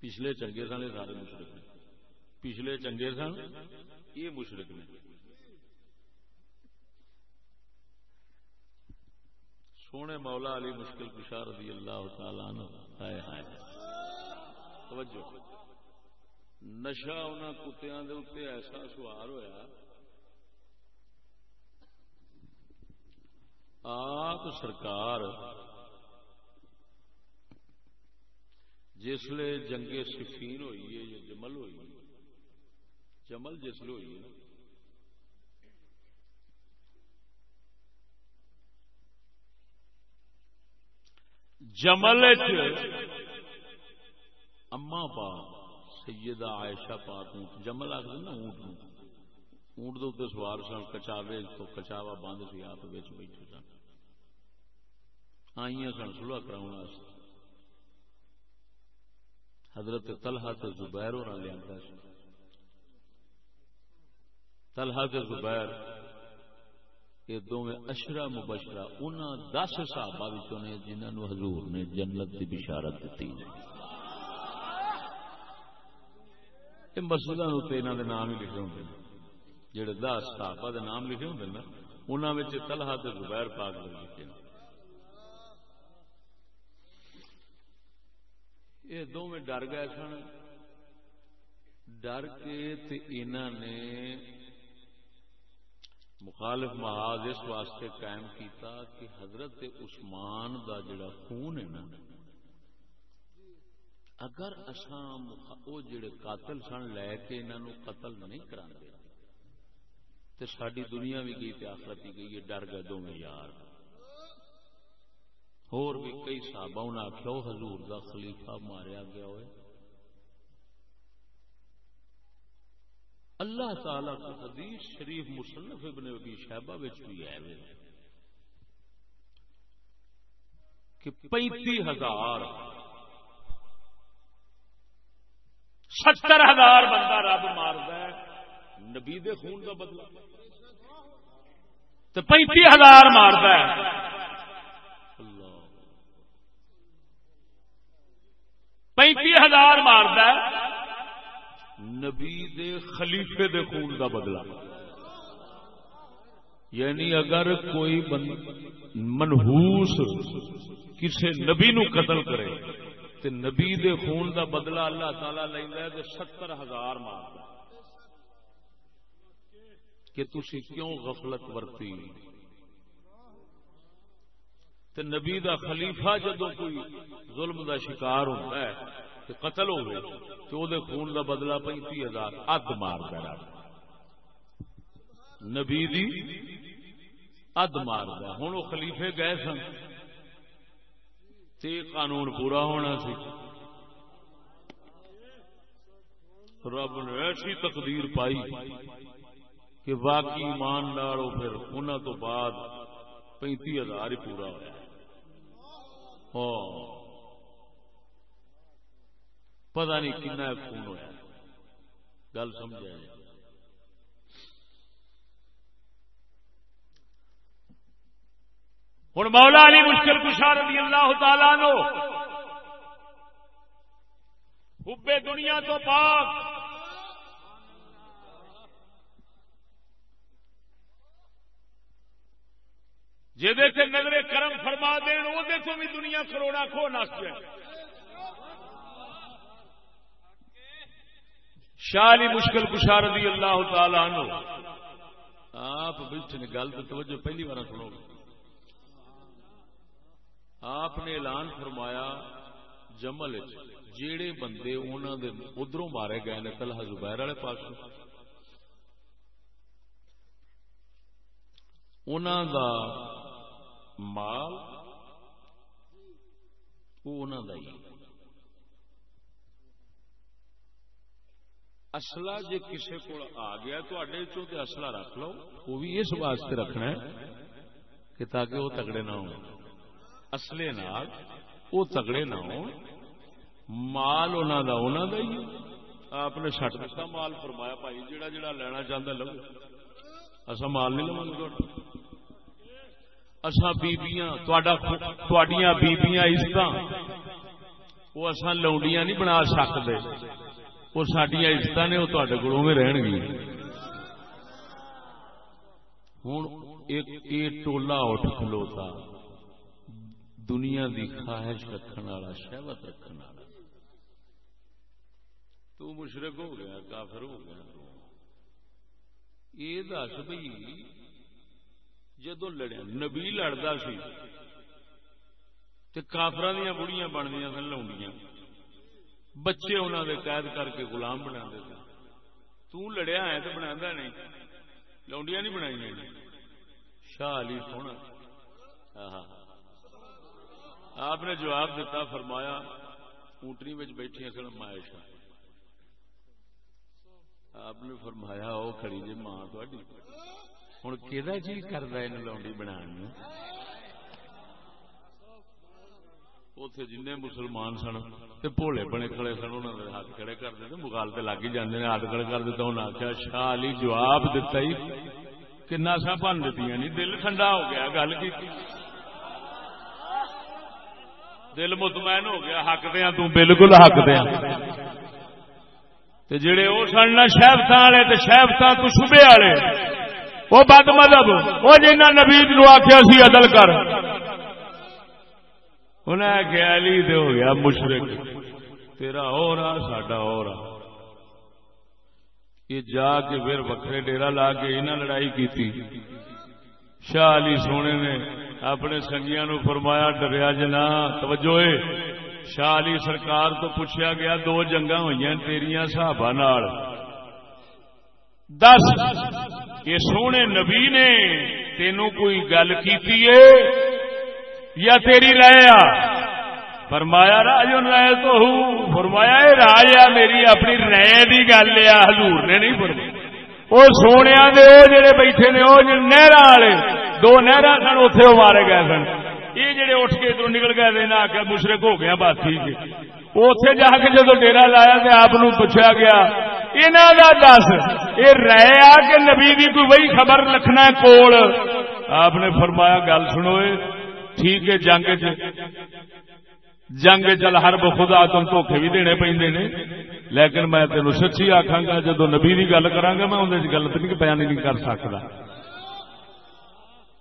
پچھلے چنگے سن یہ سارے مشرق نے۔ پچھلے چنگے سن یہ مشرق نے۔ سونے مولا علی مشکل کشار رضی اللہ تعالی توجہ۔ نشا ان کتیا ایسا سوار ہوا آپ سرکار جسل جنگ سفین ہوئی ہے یا جمل ہوئی ہے جمل جسل ہوئی ہے جمل اما پا سیدہ عائشہ پاک جمل آخر نا اونٹ اونٹ دے سوار سن، کچاوے تو کچاوا بند سی، آپ بیٹھے سن۔ آئی سن سلوا کرا حضرت طلحہ تے زبیر اور لیا طلحہ تے زبیر، یہ دونوں اشرا مبشرہ انہوں دس صحابہ نے جنہوں حضور نے جنت کی بشارت دیتی یہ مسجد کے نام ہی لکھے ہوں۔ جہے دس صحابہ کے نام لکھے ہوں نا انہوں طلحہ تے زبیر پاک لکھے یہ دونوں ڈر گئے سن۔ ڈر کے انہوں نے مخالف محاذ اس واسطے قائم کیتا کہ حضرت عثمان دا جڑا خون ہے نا، اگر اساں وہ جڑے قاتل سن، لے کے انہوں قتل نہیں کرا تو ساری دنیا بھی گئی آخرت ہی گئی ڈر گئے دونوں یار۔ اور بھی کئی صحابہ انہیں آخیا حضور دا خلیفہ ماریا گیا ہوئے۔ اللہ تعالی کا حدیث شریف مصنف ابن ابی شہبہ بھی ہے۔ کہ پینتی ہزار، ستر ہزار بندہ رب مارد نبی دے خون کا بدلا تو پینتی ہزار مارد پینتی ہزار مارد نبی دے خلیفے دے خون کا بدلا یعنی اگر کوئی منہوس کسی نبی نو قتل کرے تو نبی دے خون دا بدلا اللہ تعالی لینا ہے ستر ہزار مار کہ تھی کیوں غفلت ورتی؟ تے نبی دا خلیفہ جدو کوئی ظلم دا شکار ہوتا ہے قتل ہو گئے تو وہ خون کا بدلا پینتی ہزار اد مار دیا نبی دی اد مار دیا ہوں وہ خلیفے گئے سن۔ تے قانون پورا ہونا سی۔ رب نے ایسی تقدیر پائی کہ باقی ایمان ڈالو پھر انہوں تو بعد پینتی ہزار ہی پورا ہوا ہاں۔ پتا نہیں کن خون ہوا گل سمجھا جائے ہوں مولا علی مشکل کشا رضی اللہ تعالی نو حبے دنیا تو پاک۔ جی نظر کرم فرما دین وہ بھی دنیا کروڑا کھو نس جائے۔ شالی مشکل کشار رضی اللہ تعالی عنہ۔ آپ بیٹھے نے گل تو توجہ پہلی بار سنو۔ آپ نے اعلان فرمایا جمل جیڑے بندے انہوں دے ادھروں مارے گئے نے تلہ زبیر والے پاس انہوں دا مال وہ انہوں ہی۔ اصلا جی کسی کو آ گیا تو اصلا رکھ لو۔ وہ بھی اس واسطے رکھنا ہے کہ تاکہ وہ تگڑے نہ ہو اصلے وہ تگڑے نہ ہو مال انہوں کا انہوں کا ہی۔ آپ نے سٹ دتا، مال فرمایا، بھائی جہاں جہاں لینا چاہتا لو۔ اصا مال نہیں لوا گا اصا بیبیاں بیبیاں عزت وہ اصا لونڈیاں نہیں بنا سکتے وہ سڈیا عزت نے، وہ تے کو رہن گی ہوں ایک ٹولا اٹھ کھلوتا۔ دنیا دی خواہش رکھنے والا، شہوت رکھنے والا۔ تو مشرق ہو گیا، کافر ہو گیا۔ یہ دس بھائی جدو لڑیا نبی لڑتا سی کافر دیا بڑیاں بنیا سن لاؤنڈیاں بچے انہوں دے قید کر کے غلام بنا دے تڑیا ہے تو بنا نہیں۔ لونڈیاں نہیں بنائی شاہ علی سونا ہاں، ہاں، ہاں۔ آپ نے جواب دیتا، فرمایا، اونٹنی میں بیٹھی سن مائشا آپ نے فرمایا وہ کھڑی جی ماں تھی ہوں کہ جی کرتا لونڈی بنا اتے جن مسلمان سن بھولے بنے کھڑے سن انہوں نے ہاتھ کھڑے کر دے مغال سے لگ ہی جانے ہاتھ کھڑے کر دیتا انہیں آخیا شاہ علی جواب دتا ہی کہ ناسا بن دیتی نہیں دل ٹھنڈا ہو گیا گل کی دل مطمئن ہو گیا حق دیا تو بالکل حق دیا جڑے وہ سن نہ شہبت والے تو شہبت تو شبے والے وہ بد مذہب، وہ جنہ نبی نو آخیا سی عدل کر۔ انہیں آخیا علی دے ہو گیا مشرق تیرا اور آ، ساڈا اور آ۔ یہ جا کے پھر وکرے ڈیرا لا کے انہیں لڑائی کی شاہ علی سونے نے اپنے سنگیا نو فرمایا، ڈریا جنا، توجہ شاہ علی سرکار تو پوچھا گیا، دو جنگا ہوئی تیریا صحابہ نال۔ دس۔ یہ سونے نبی نے تینوں کوئی گل کی یا تیری رایا فرمایا راج رائے تو ہوں فرمایا راجا میری اپنی رائے کی گل ہے ہزور نے نہیں فرمایا وہ سونے دے وہ جڑے بیٹھے نے، وہ نہر والے، دو نہر سن اتے وہ مارے گئے سن۔ یہ جڑے اٹھ کے ادھر نکل گئے تھے نہ آ مشرق ہو گیا بات ٹھیک جی۔ ہے اتے جا کے جدو ڈیرا لایا تو آپ پوچھا گیا انہوں کا دس یہ رہے آ کہ نبی کی کوئی وہی خبر لکھنا ہے کول۔ آپ نے فرمایا، گل سنوئے ٹھیک ہے، جنگ جنگ چل ہر بخدا تم دھوکھے بھی دینے پہ لیکن میں تین سچی آخا گا جدو نبی کی گل کرا گا میں اندر گلت نہیں بیان نہیں کر سکتا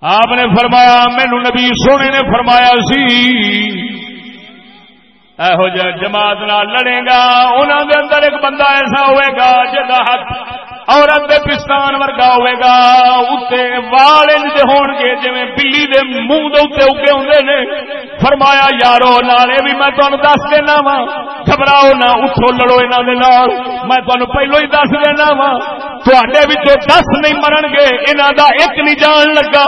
آپ نے فرمایا مینو نبی سونے نے فرمایا سی ایہو یہو جماعت لڑے گا انہوں دے اندر ایک بندہ ایسا ہوئے گا جا ہاتھ عورت دے پستان ورگا ہوئے گا اتنے وال ہون گے جی بلی دے منہ دے اگے ہوں نے فرمایا یارو نالے بھی میں تمہیں دس دینا وا گھبراؤ نہ اٹھو لڑو یہاں میں تمہیں پہلو ہی دس دینا وا تھے بھی دس نہیں مرن گے انہوں دا ایک نہیں جان لگا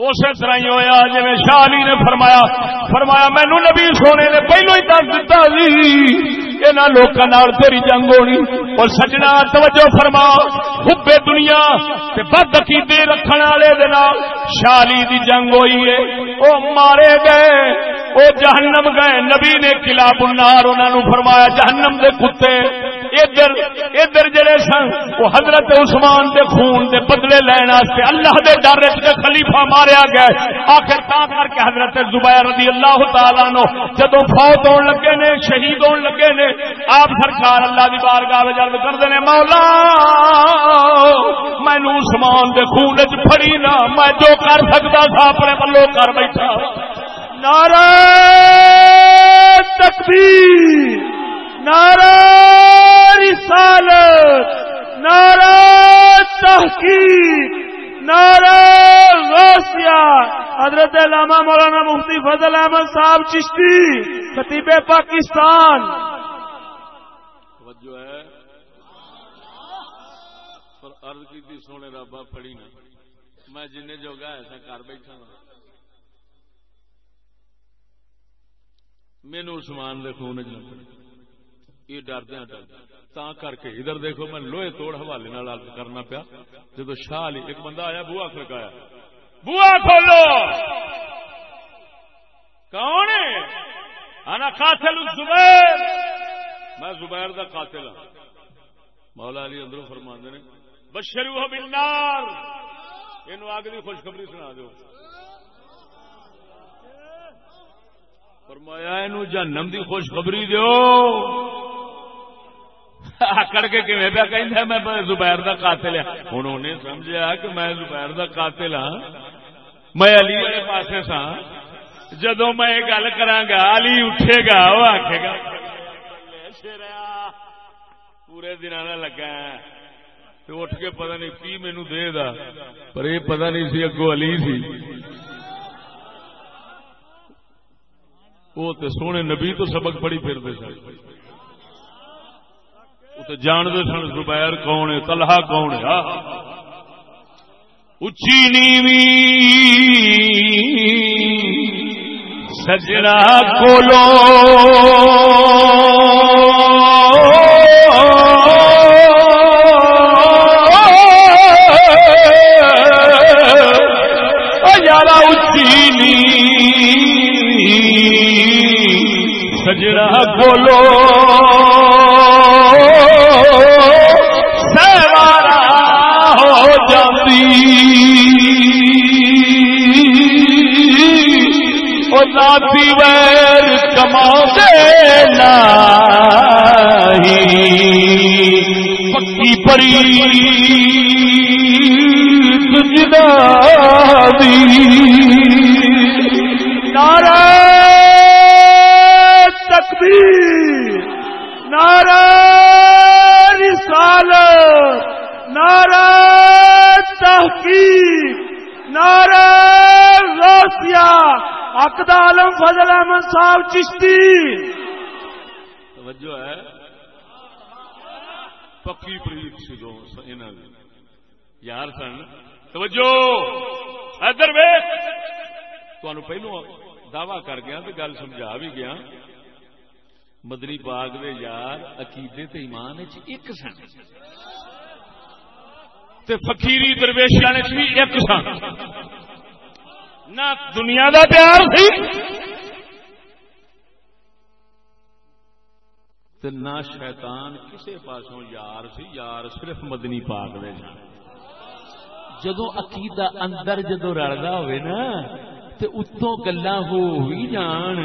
اسی طرح ہی ہوا جی شالی نے فرمایا فرمایا، مینو نبی سونے نے پہلو ہی دس دتا یہاں لوگوں تیری جنگ ہونی۔ اور سجنا، توجہ فرما، حبے دنیا بد عقیدے رکھنے والے شالی دی جنگ ہوئی ہے۔ وہ مارے گئے وہ جہنم گئے۔ نبی نے قلعہ بنار انہوں فرمایا، جہنم دے کتے ادھر ادھر جڑے سن، وہ حضرت عثمان دے خون دے بدلے لین واسطے اللہ دے ڈر وچ خلیفہ ماریا گیا آخر تا کر کے حضرت زبیر رضی اللہ تعالی نو جدوں فوت ہون لگے نے، شہید ہون لگے نے، آپ سرکار اللہ دی بارگاہ وچ عرض کردے نے، مولا، مینوں عثمان دے خون وچ پھڑی نہ، میں جو کر سکدا تھا اپنے پلو کر بیٹھا۔ نعرہ تکبیر۔ نعرہ رسالت، نعرہ تحقیق، نعرہ غوثیہ۔ حضرت علامہ مولانا مفتی فضل احمد صاحب چشتی، خطیب پاکستان۔ توجہ ہے۔ پر عرض کی تھی سونے ربا پڑی نا۔ میں جن جو گا ایسا کر بیٹھا مینو عثمان دے خون چ پڑی یہ ڈردیا تا کر کے ادھر دیکھو، میں لوہے توڑ حوالے کرنا پیا۔ جب شاہ علی، ایک بندہ آیا بوا کھڑکایا بوا کھولو! کون انا قاتل زبیر میں زبیر دا قاتل ہوں مولا علی اندروں فرما نے بشرو بالنار! یہ آگ کی خوشخبری سنا دو فرمایا جہنم دی خوشخبری دو آکڑ کے کھے پیا ہاں۔ کہ میں زبیر کا قاتل ہوں انہوں نے سمجھا کہ میں زبیر کا قاتل ہاں۔ میں علی والے پاسے سا جدو میں یہ گل کرا گا، علی اٹھے گا وہ آخے گا، پورے دن لگا اٹھ کے پتہ نہیں کی مینو دے دا، پر یہ پتہ نہیں سی اگو علی سی۔ وہ تو سونے نبی تو سبق پڑھی پھرتے سن۔ وہ تو جانتے سن زبیر کون ہے، طلحہ کون ہے؟ آہ! اچھی نیوی سجنا کولو یارا اچھی نی سجنا کولو او ناتی ویر کما دینا پکی پری تجدا دی نعرہ تکبیر، نعرہ رسالت، نعرہ تحقیق، نعرہ غوثیہ۔ عقد عالم فضل احمد صاحب چشتی۔ توجہ ہے۔ پکی پریت سی دو انہاں دی۔ یار سن۔ توجہ۔ ادھر وے تانوں پہلو دعوی کر گیا تے گل سمجھا بھی گیا۔ مدنی پاک دے یار، عقیدے تے ایمان وچ ایک سن۔ تے فقیری درویشاں وچ بھی ایک سن۔ نہ دنیا دا پیار سی تے نہ شیطان کسے پاسوں یار سی، یار صرف مدنی پاک دے جان۔ جدو عقیدہ اندر جدو رلدا ہوئے نا، تے اتوں گلاں ہو ہی جان،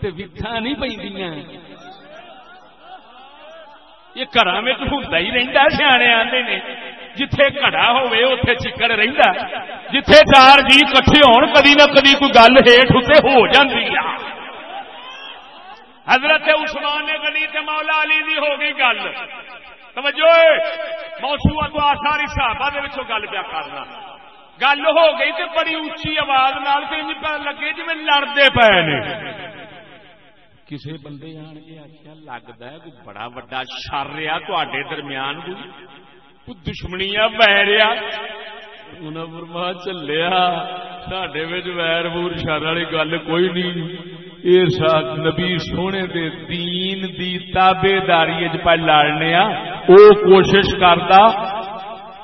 تے وتھا نہیں پیندیاں یہ گھراں وچ ہوندا ہی رہندا سیانے آندے نے۔ جتھے گھڑا ہوئے اوتھے چکڑ رہندا جتھے چار جی کٹھے ہون، کدی نہ کدی کوئی گل ہیٹھ اتنے ہو جاندی آ حضرت عثمان نے گلی تے مولا علی دی ہو گئی گل۔ توجہ موسوا تو آساری صحابہ دے وچوں گل پیا کرنا۔ گل ہو گئی تے بڑی اونچی آواز نال تے انج پہ لگے جی جویں لڑدے پے نے۔ کسے بندے آن کے آخیا لگتا ہے کوئی بڑا وڈا شر آ تے درمیان کوئی؟ دشمنیاں بہ رہا انہیں فرما چلیا سڈے ویر وور شر والی گل کوئی نہیں نبی سونے دے دین دی تابے داری پہ لڑنے او کوشش کرتا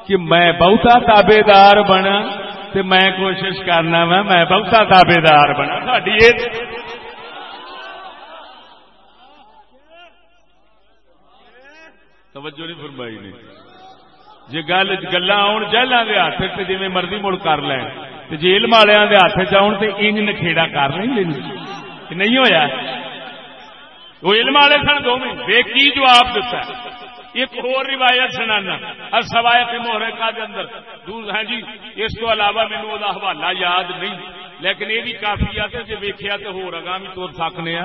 کہ میں بہتا تابے دار بنا تے میں کوشش کرنا وا میں بہتا تابے دار بنا ساری توجہ نہیں فرمائی نہیں جی گل گلا آن جہلوں کے ہاتھ سے جی مرضی مڑ کر لین۔ تو جی علم والوں کے ہاتھ چن تو انج نکھےڑا کر نہیں لینی نہیں ہویا؟ وہ علم والے سن دو بے کی جواب دیتا ہے؟ ایک اور روایت سنانا۔ ہر سوائے کے محرکا کے اندر۔ دور ہے ہاں جی اس کو علاوہ مینو وہ حوالہ یاد نہیں۔ لیکن یہ بھی کافی آتے جی ویکیا تو ہو رگا بھی تو سکنے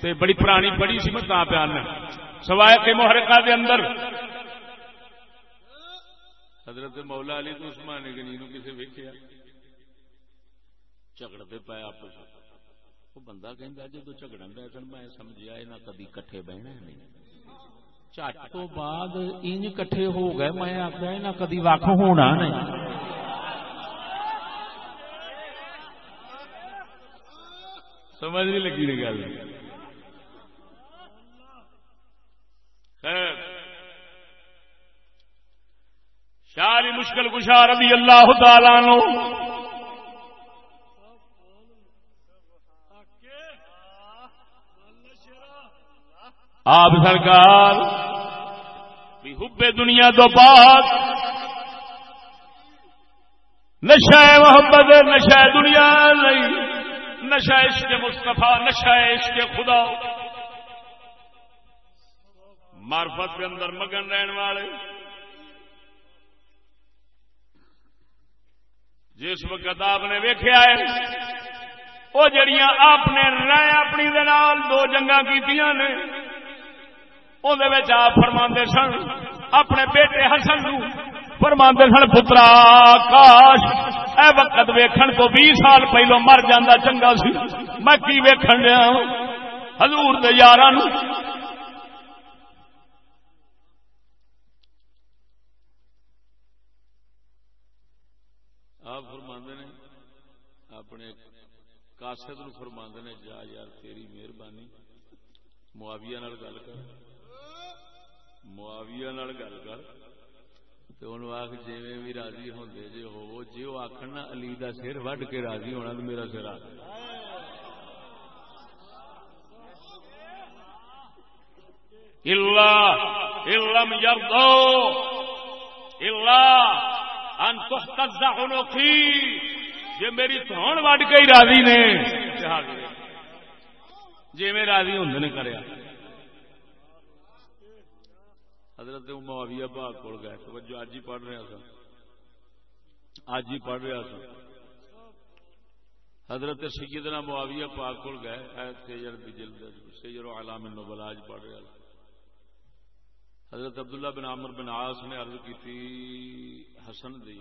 تے بڑی پرانی پڑھی سی میں تا پیانا سوائے کے محرکا کے اندر حضرت مولا علی تو عثمان گنی نو کسے ویکیا جھگڑتے پے آپس وہ بندہ کہندا جدو جھگڑن دے سن، میں سمجھیا اے کبھی کٹھے بہنا نہیں۔ چٹ تو بعد انج کٹھے ہو گئے، میں آخیا نہ کدی وق ہونا نہیں۔ سمجھ نہیں لگی گل خیر شاری مشکل کشا رضی اللہ تعالی نو آپ سرکار بھی حب دنیا تو بعد نشہ محبت، نشہ دنیا نہیں۔ نشہ عشق مصطفیٰ، نشہ عشق خدا۔ معرفت کے اندر مگن رہن والے۔ جس وقت آپ نے ویخیا ہے، وہ جڑیاں آپ نے رائے اپنی دو جنگا کی نے اندر آپ فرما سن، اپنے بیٹے حسن نو فرما سن، پترا کاش اے وقت ویکھن تو بھی سال پہلو مر جانا چنگا سی، میں کی ویکھن دیا حضور دے یار آپ فرماندے نے اپنے کاسد نو فرماندے نے، جا یار، تیری مہربانی. معاویہ نال گل کر۔ معاویہ نال گل کر۔ تو انہوں آخ جی بھی راضی ہوں جی ہو جی وہ آخر نا علی دا سر وڈ کے راضی ہونا تو میرا سر آ۔ علم یردو اللہ ان تختص عنقی جی میری تھون وڈ کے ہی راضی نے؟ جی میں راضی ہوں نے کریا۔ حضرت معاویہ پاک کو گئے، توجہ اج ہی پڑھ رہا سا اج ہی پڑھ رہا سا حضرت سیدنا معاویہ پاک کو گئے اے سیجر دی جلد سیجر و علام النبل اج پڑھ رہا سا حضرت عبداللہ بن عامر بن عاص نے عرض کی تھی، حسن دی۔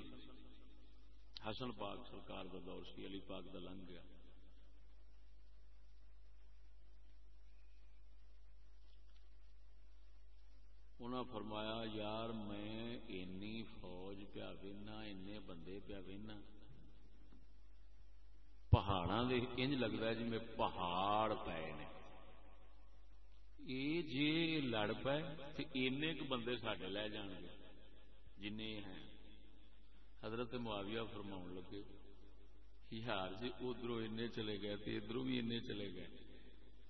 حسن پاک سرکار دا دور سی علی پاک دا لنگ گیا۔ انہاں فرمایا، یار میں اینی فوج پیا وینا این بندے پیا وینا۔ پہاڑاں دے انج لگتا ہے جی میں پہاڑ پے نے۔ یہ جی لڑ پے تو این بندے سڈے لے جان گے جن ہیں۔ حضرت معاویہ فرما لگے یار جی ادھر این چلے گئے تو ادھر بھی این چلے گئے۔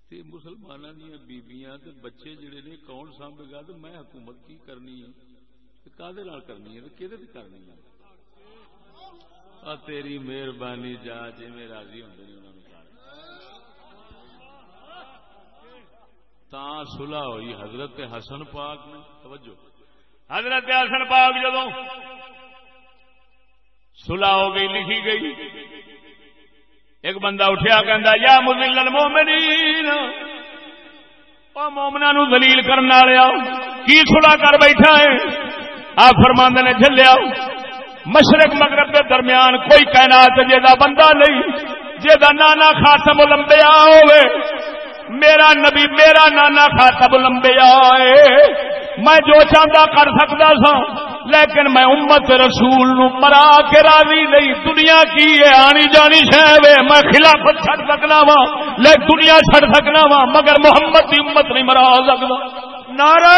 تے مسلمانوں دیا بیبیاں تے بچے جڑے نے کون سانبے گا تو میں حکومت کی کرنی ہے؟ کدے کرنی ہے؟ کہ کرنی ہے؟ تیری مہربانی جا جی میں راضی ہوں انہوں نے تا سلح ہوئی حضرت حسن پاک نے توجہ۔ حضرت حسن پاک جدو سلح ہو گئی، لکھی گئی۔ ایک بندہ اٹھیا کہ یا مزل المومنین او مومنا نو دلیل کرنے والے کی سلا کر بیٹھا ہے؟ آپ فرماند نے جلیا مشرق مغرب کے درمیان کوئی کائنات جا بندہ نہیں جا نانا خاتم لمبیا ہوئے۔ میرا نبی، میرا نانا خاتم لمبیا ہے۔ میں جو چاہتا کر سکتا سا۔ لیکن میں امت رسول نو مرا کے راضی نہیں۔ دنیا کی ہے، آنی جانی شہ میں خلافت چھڑ سکنا وا لیکن دنیا چھڑ سکنا وا مگر محمد کی امت نہیں مرا سکتا نعرہ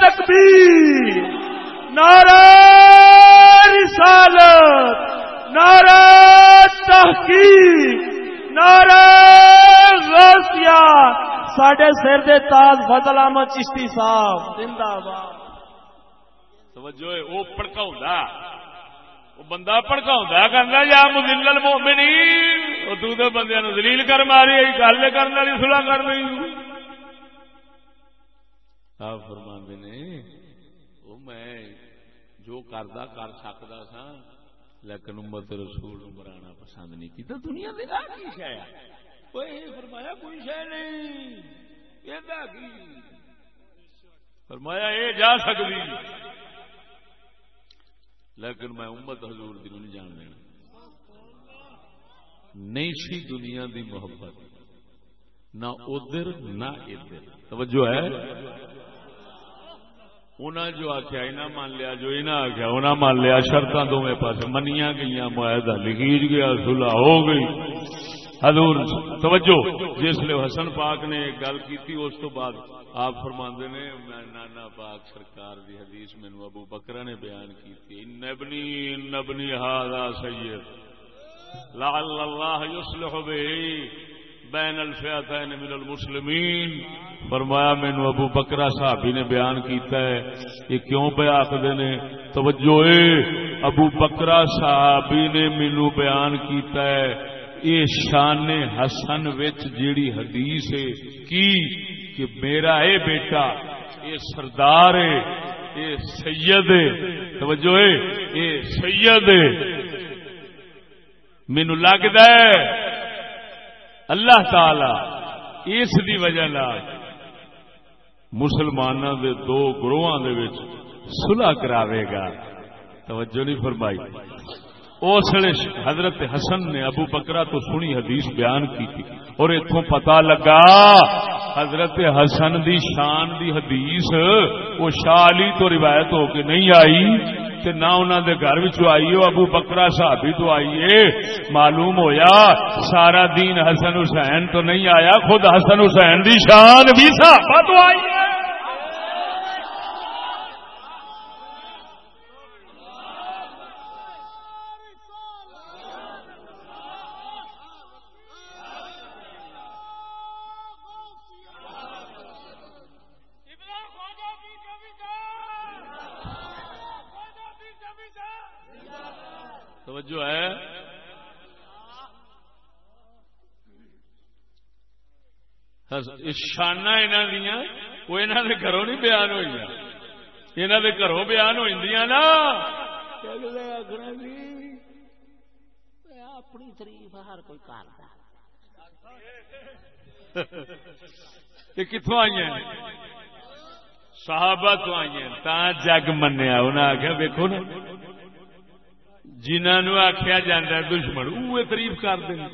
تکبیر، نعرہ رسالت، نعرہ تحقیق، نعرہ غوثیہ۔ ساڈے سر دے تاج فضل احمد چشتی صاحب، زندہ باد۔ توجہ وہ پڑکا وہ بندہ پڑکا کہ یا مزل المومنی وہ دوسرے بندے دلیل کر ماری گل کرنے والی سلا کر رہی آپ فرما نے وہ میں جو کردا، کر سکتا سا لیکن امت رسول مرانا پسند نہیں کیتا۔ دنیا دے کی شایا فرمایا، کوئی شہ نہیں۔ یہ فرمایا یہ جا سکتی لیکن میں امت حضور دی نہیں جان دینا نہیں سی دنیا دی محبت، نہ ادھر نہ ادھر۔ توجہ ہے؟ انہاں جو آخیا یہ مان لیا جو یہ آخیا انہاں مان لیا شرط دونوں پاس منیا گئی معاہدہ لکیج گیا سلا ہو گئی۔ حضور، توجہ۔ جس لیے حسن پاک نے گل کی اس تو بعد آپ فرما نے، میں نانا پاک سرکار دی حدیث مینو ابو بکرا نے بیان کی نبنی نبنی ہاضا سید۔ لعل اللہ یصلح به بین الفیاتین من المسلمین۔ فرمایا مینو ابو بکرا صحابی نے بیان کیتا ہے یہ کیوں پہ آخر نے، توجہ اے، ابو بکرا صحابی نے مینو بیان کیتا ہے یہ شان حسن وچ جیڑی حدیث ہے، کی؟ کہ میرا اے بیٹا، اے سردار ہے اے سید ہے توجہ ہے اے سید ہے مینو لگتا ہے، اللہ تعالی اس دی وجہ مسلمانوں دے دو گروہ دے وچ صلح کراوے گا۔ توجہ نہیں فرمائی۔ اس حضرت حسن نے ابو بکرا تو سنی حدیث بیان کی تھی اور اتوں پتا لگا حضرت حسن دی شان دی حدیث وہ شالی تو روایت ہو کے نہیں آئی تے نہ انہوں دے گھر آئی ہو، ابو بکرا صحابی تو آئیے معلوم ہویا سارا دین حسن حسین تو نہیں آیا، خود حسن حسین دی شان بھی صحابہ تو آئی ہے۔ شانہ یہاں دیا وہ یہاں کے گھروں نہیں بیان ہوئی یہاں کے گھروں بیان ہو نا۔ اپنی تاریف ہر کوئی کرتا کتوں آئی صحابہ تو آئی تا جگ منیا انہیں آخیا ویکو نا۔ جنہوں آخیا جا دشمن وہ تاریف کرتے ہیں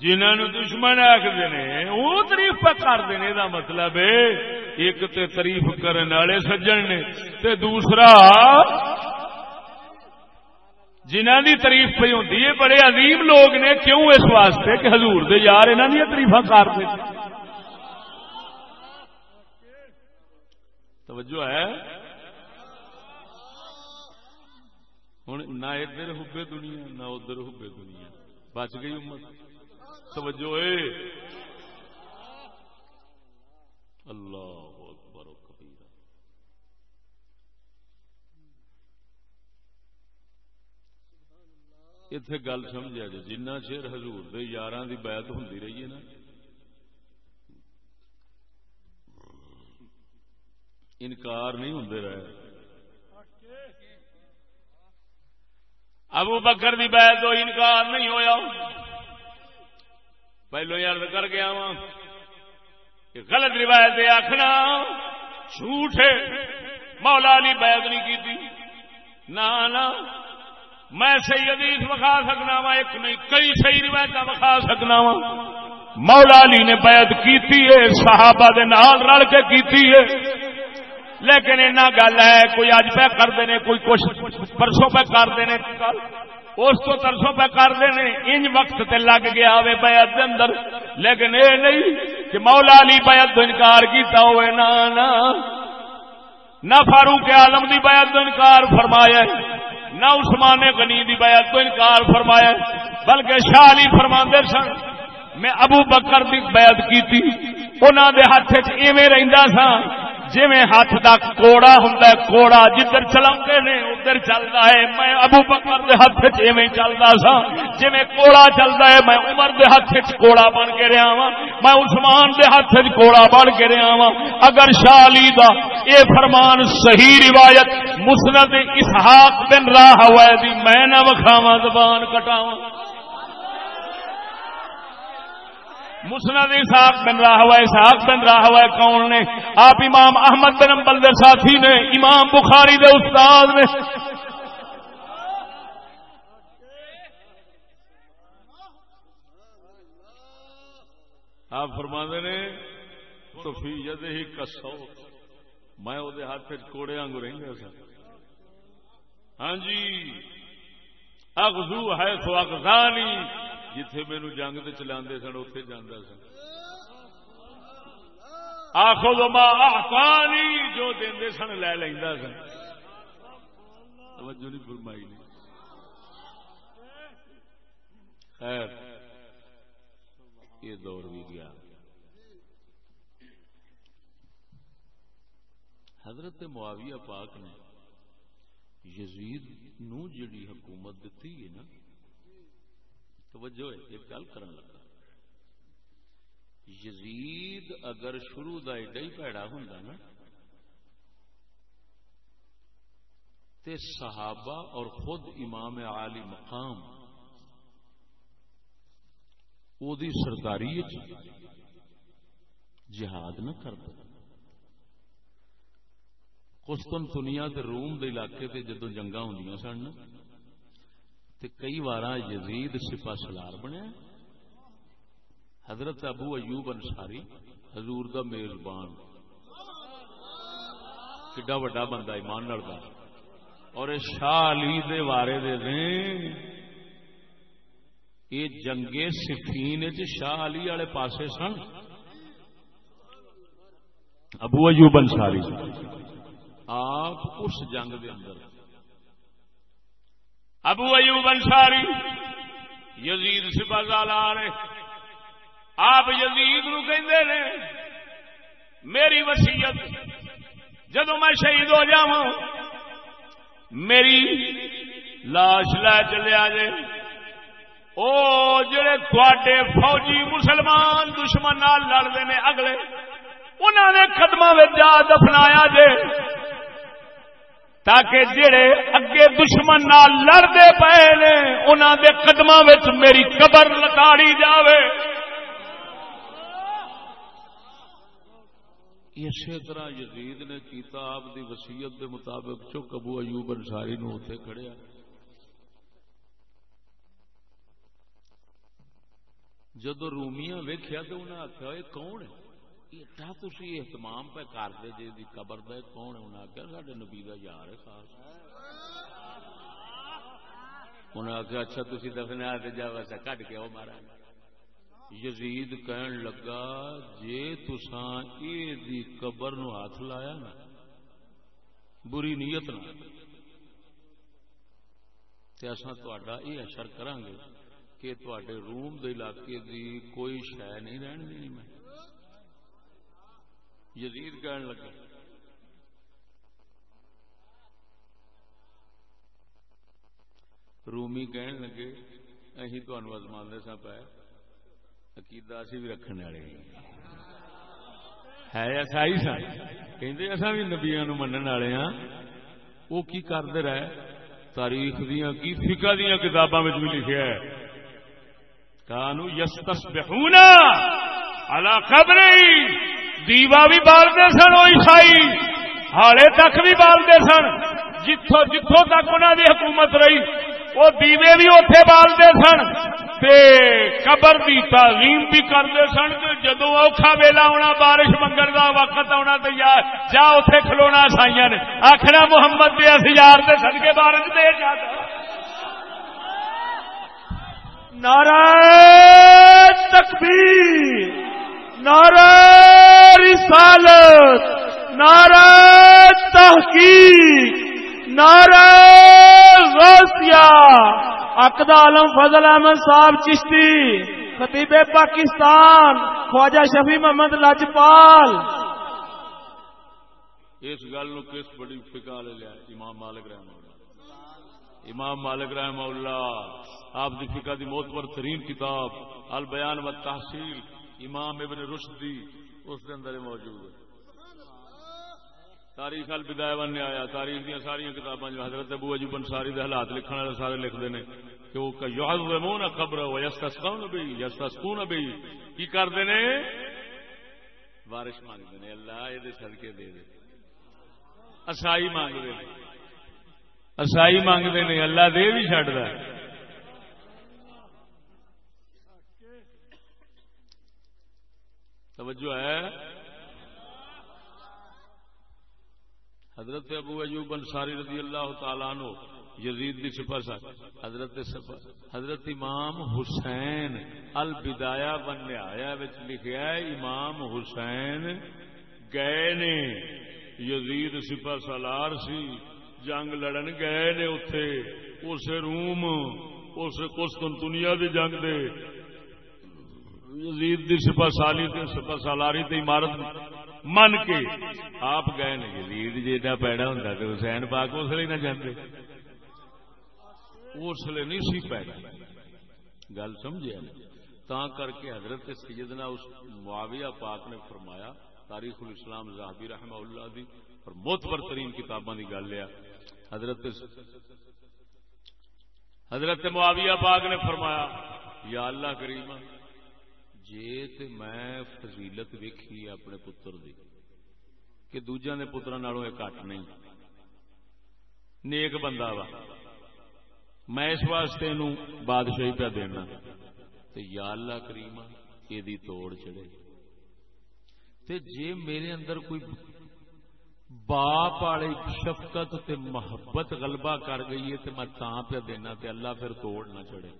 جنہوں دشمن آخر وہ تاریف کرتے ہیں یہ مطلب ایک تے تاریف کرنے والے سجن نے، تے دوسرا جنہ دی تاریف پہ ہوتی ہے، بڑے عظیم لوگ نے، کیوں اس واسطے کہ حضور دے یار انہوں دیا تاریف کرتے توجہ ہے؟ ہوں نہ ادھر ہوبے دنیا نہ ادھر ہوبے دنیا بچ گئی امت توجہ اے اللہ اکبر کبیرہ اتے گل سمجھا جی جنہ چیر حضور دے یار دی بیعت ہوں رہی ہے نا انکار نہیں ہوں رہے ابو بکر دی بیعت ہو انکار نہیں ہویا۔ پہلو یاد کر گیا وا غلط روایت آخنا جھوٹ ہے۔ مولا علی بیعت نہیں کی نہ میں صحیح حدیث بخا سکنا وا ایک نہیں، کئی صحیح روایت بخا سکنا وا مولا علی نے بیعت کی صحابہ دے نال رل کے کیتی ہے۔ لیکن اینا گل ہے، کوئی اج پہ کرتے ہیں کوئی کچھ پرسوں پہ کرتے ہیں اس کو ترسوں پہ کر دینے ان وقت تے لگ گیا ہوئے بیعت دے اندر۔ لیکن اے نہیں کہ مولا علی بیعت تو انکار کیتا ہوئے، نا نا۔ نہ فاروق عالم دی بیعت تو انکار فرمایا نہ عثمان غنی دی بیعت تو انکار فرمایا بلکہ شاہ علی فرماندے سن۔ میں ابو بکر دی بیعت کیتی، انہاں دے ہاتھ وچ ایویں رہندا سا جی میں ہاتھ دا کوڑا ہوں کوڑا جدھر چلا نے، ادھر چلتا ہے۔ میں ابو بکر دے ہاتھ چیویں چلتا سا۔ جی میں کوڑا چلتا ہے، میں عمر دے ہاتھ کوڑا بن کے رہا وا میں عثمان دے ہاتھ کوڑا بن کے رہا وا اگر شالی دا اے فرمان صحیح روایت مسند اسحاق بن راہ ہوئے دی، میں نہ وکھاوا زبان کٹاواں۔ مسند اسحاق بن رہا ہوا اسحاق بن رہا ہوا کون نے؟ آپ امام احمد بن امبل دے ساتھی نے، امام بخاری دے استاد نے۔ آپ فرما نے، تو فی ید ہی کسو میں وہ ہاتھ کوڑے آنگ رہی سر ہاں جی۔ اگزو ہے سو اگزانی جتھے مینو جنگ تے چلا سن اتے جانا سن آخو آخانی جو دے سن لے لینا سن توجہ نہیں فرمائی نہیں خیر یہ دور بھی گیا حضرت معاویہ پاک نے یزید نو جڑی حکومت دیتی ہے نا توجہ ہے، ایک گل کرن لگا۔ یزید اگر شروع دا ایڈا ہی پیڑا ہوں نا، تے صحابہ اور خود امام عالی مقام او دی سرداری جہاد نہ کر قسطن دنیا تے روم دے علاقے تے جدو جنگا ہوں سن تے کئی بار یزید سپا سلار بنیا حضرت ابو ایوب انصاری، حضور دا میزبان۔ کڈا وڈا بندہ ایمان نڑتا اور شاہ علی دے وارے دے دیں یہ جنگے سفین شاہ علی والے پاسے سن۔ ابو ایوب انصاری، آپ اس جنگ دے اندر ابو ایوب انصاری، یزید سپاہ آ رہے آپ یزید نو کہ میری وسیعت جدو میں شہید ہو جا میری لاش لے چلے جے او جڑے تھوڑے فوجی مسلمان دشمن لڑتے ہیں اگلے انہوں نے قدم جا دفنایا جے۔ تاکہ جڑے اگے دشمن لڑتے پے نے انہوں دے قدم میری قبر لتاڑی جاوے۔ اسی طرح یزید نے کیتا، آپ دی وسیعت دے مطابق چک ابو ایوب انصاری نو اتنے کھڑیا جدو رومیاں ویخیا تو انہیں آخیا یہ کون ہے؟ ایڈا تھی اہتمام پہ کرتے جی دی قبر دے، کون ہے؟ انہیں آخیا سارے نبی کا یار ہے خاص۔ انہیں آخیا اچھا تھی دفنے آتے جاؤ ایسا کٹ کے آؤ مارا یزید کہن لگا، جے تساں اے دی قبر نو ہاتھ لایا نا، بری نیت نہ تے اساں تہاڈا اے اشر کران گے کہ تہاڈے روم دے علاقے دی کوئی شے نہیں رہن دینی میں۔ یزید کہن لگا۔ رومی کہن لگے اہی تانوں ازمان سا پایا عقیدہ اسی بھی رکھنے والے ہے ایسا ہی سن کہ اصا بھی نبیا نو منن والے ہاں۔ وہ کی کرتے رہے؟ تاریخ دیا کی فکا دیا کتاباں بھی لکھا ہے۔ کانو یس تسبحونا علا قبر دیوا بھی بالتے سن، وہ عیسائی ہالے تک بھی بالتے سن۔ جتوں جتوں تک انہوں دی حکومت رہی، وہ دیوے بھی اتے بالتے سن۔ تے قبر دی تعظیم بھی کرتے سن جدو اوکھا ویلا آنا بارش منگن کا وقت آنا تو جا اتے کھلونا سائیاں نے۔ آخنا محمد دے ہزار کے سن کے بارش دے جاتا نعرہ تکبیر۔ نعرہ رسالت، نعرہ تحقیق، نعرہ غوثیہ۔ عقد عالم فضل احمد صاحب چشتی، خطیب پاکستان، خواجہ شفیع محمد لاجپال۔ اس گل نو کس بڑی فکا لے لیا امام مالک رحم اللہ۔ امام مالک رحم اللہ، آپ کی فکا دی موت پر ترین کتاب، البیان و تحصیل امام ابن رشدی اس کے اندر موجود ہے۔ تاریخ البدایا بننے آیا۔ تاریخ دیا ساری کتاباں جو حضرت ابو اجوب انصاری دے حالات لکھنے والے سارے لکھتے ہیں کہ وہ یعظمون قبر و یستسقون بھی یستسقون بھی کی کرتے ہیں؟ بارش مانگتے ہیں۔ اللہ یہ صدقے دے دے۔ اسائی مانگتے ہیں۔ اسائی مانگتے ہیں۔ اللہ دے بھی چڈ ہے۔ توجہ ہے؟ حضرت ابو ایوب انصاری رضی اللہ تعالیٰ عنہ، یزید دی سپا سا، حضرت سپر حضرت امام حسین البدایا بن آیا لکھا ہے، امام حسین گئے نے، یزید سپا سالار سی، جنگ لڑن گئے نے اتے اس روم اس کستن دنیا دی جنگ دے یزید دی سپا سالی سپا سالاری تے عمارت من کے آپ گئے نا یزید جیڈا پیڑا ہوں تو حسین پاک اس لیے نہ جاتے اس لیے نہیں سی پیدا گل سمجھے تا کر کے حضرت سیدنا اس معاویہ پاک نے فرمایا، تاریخ الاسلام زاہبی رحمہ اللہ دی اور موتبر ترین کتاباں دی گل لیا حضرت حضرت معاویہ پاک نے فرمایا، یا اللہ کریمہ جے تے میں فضیلت ویکھی اپنے پتر دی، کہ دوجا نے پترا نالوں یہ کٹ نہیں۔ نیک بندہ وا۔ میں اس واسطے نو بادشاہی پہ دینا۔ تو یا اللہ کریمہ، یہ توڑ چڑے تے جے میرے اندر کوئی باپ والی شفقت تے محبت غلبہ کر گئی ہے، تے میں تاں پہ دینا تے اللہ پھر توڑ نہ چڑے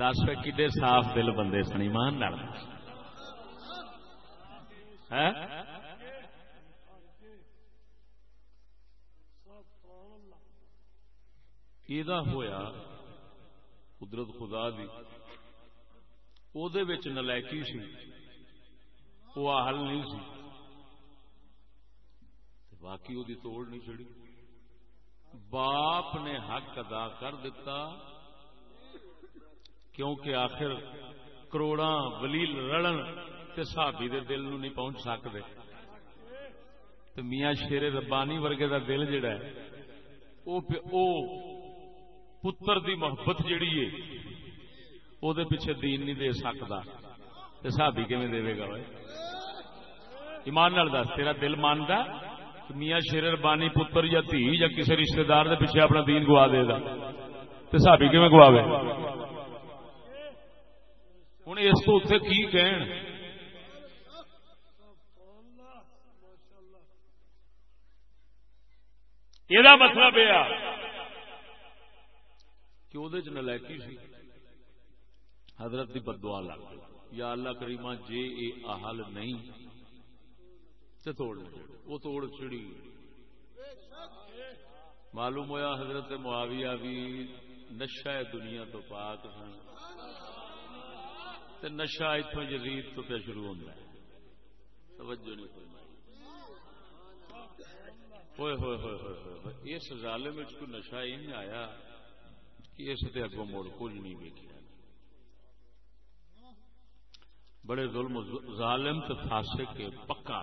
دس کڈے صاف دل بندے سن ایمان نال ہویا قدرت خدا دی او دے وچ نلائکی سی وہ حل نہیں سی باقی وہ توڑ نہیں چڑی باپ نے حق ادا کر دیتا کیونکہ آخر کروڑا ولیل رڑن تے صحابی دے دل نو نہیں پہنچ سکتے تو میاں شیر ربانی ورگے دا دل جڑا ہے، او پہ او پتر دی محبت جڑی ہے او دے پیچھے دین نہیں دے سکتا تے صحابی کیویں دے گا بھائی؟ ایمان نال دس، تیرا دل مانتا میاں شیر ربانی پتر یا دھی یا کسی رشتہ دار دے پیچھے اپنا دین گوا دے گا۔ تو سابی کیون گواوے؟ ہوں اس کو اتنے کی کہن؟ یہ مطلب یہ کہ وہ نلائکی سی، حضرت کی بدوا لگ یا اللہ کریمہ، جے اے احل نہیں تو توڑ وہ توڑ چڑی۔ معلوم ہوا حضرت معاویہ بھی نشا ہے دنیا تو پاک سن نشا اتوں جدید تو پہ شروع ہوتا ہے۔ توجہ نہیں ہوئے ہوئے ہوئے ہوئے اس ظالم کو نشا ہی نہیں آیا کہ اس سے اگوں مڑ کچھ نہیں ویکیا بڑے ظلم ظالم تو فاسق کے پکا۔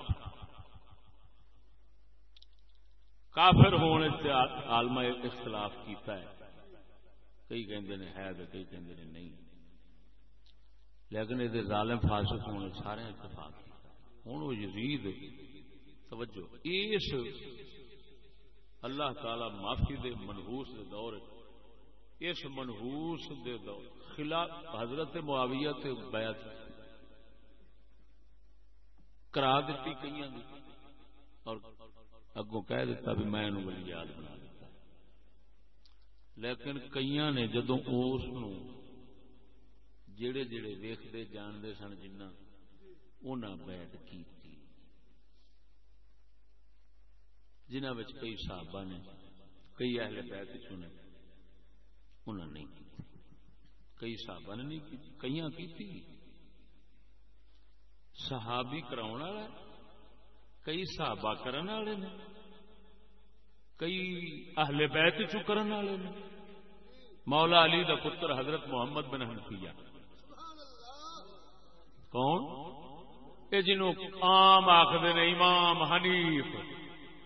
کافر ہونے سے آلما اختلاف کیتا ہے۔ کئی کہندے نے ہے کئی کہندے نے نہیں۔ لیکن یہ ظالم فاسق ہونے سارے اتفاق۔ ہوں وہ یزید۔ توجہ۔ اس اللہ تعالی معافی دے منحوس دے دور اس منحوس دے دور۔ خلاف حضرت معاویہ تے بیعت۔ کرا دیتی کئی اور اگوں کہہ دیتا بھی میں انہوں ولی یاد بنا دیتا۔ لیکن کئی نے جدو اس جڑے جڑے ویختے جانتے سن جنہ بیعت کی جنہ کئی صحابہ نے، کئی اہل بیت چنے انہوں نہیں کی کئی صحابہ نے نہیں کی کئی کی صحابی کراؤ والا کئی صحابہ کرن والے نے، کئی اہل بیت چکرن والے نے۔ مولا علی دا پتر حضرت محمد بن حنفیہ۔ کون؟ یہ جنوں عام آخر نے امام حنیف۔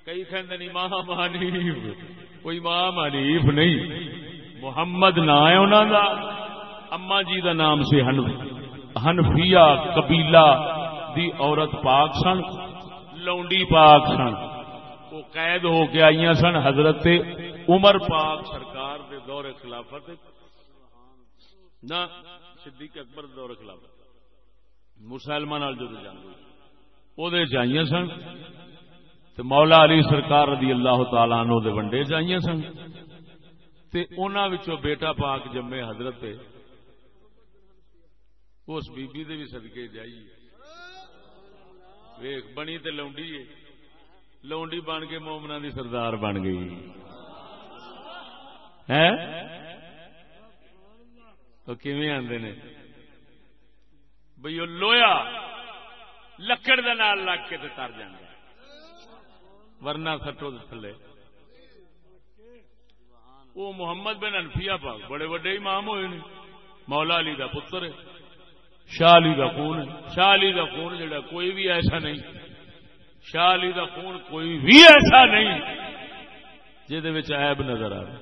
کئی کہتے امام حنیف۔ کوئی امام حنیف نہیں۔ محمد نا ہے انہوں دا۔ اما جی دا نام سے حنفیہ قبیلہ دی عورت پاک سن، لونڈی پاک سن۔ وہ قید ہو کے آئی سن حضرت عمر پاک سرکار دے دور خلافت۔ نہ صدیق اکبر دور خلافت۔ مسلمان جو جنگ وہ جائیاں سن۔ تے مولا علی سرکار رضی اللہ تعالی عنہ دے ونڈے جائیاں سن۔ تے انہاں وچوں بیٹا پاک جمے حضرت اس بی بی دے بھی صدقے جائیے ویخ بنی تے لونڈی ہے۔ لونڈی بن کے مومنا دی سردار بن گئی۔ ہے تو کیویں آدھے نے؟ بھائی وہ لویا لکڑ نال لگ کے تر جانا ورنہ سٹو تھلے۔ وہ محمد بن انفیا پاک، بڑے وڈے امام ہوئے نے۔ مولا علی دا پتر ہے۔ شاہ علی کا خون شاہ علی کا خون جڑا کوئی بھی ایسا نہیں۔ شاہ علی کا خون کوئی بھی ایسا نہیں۔ جہد ایب نظر آ رہا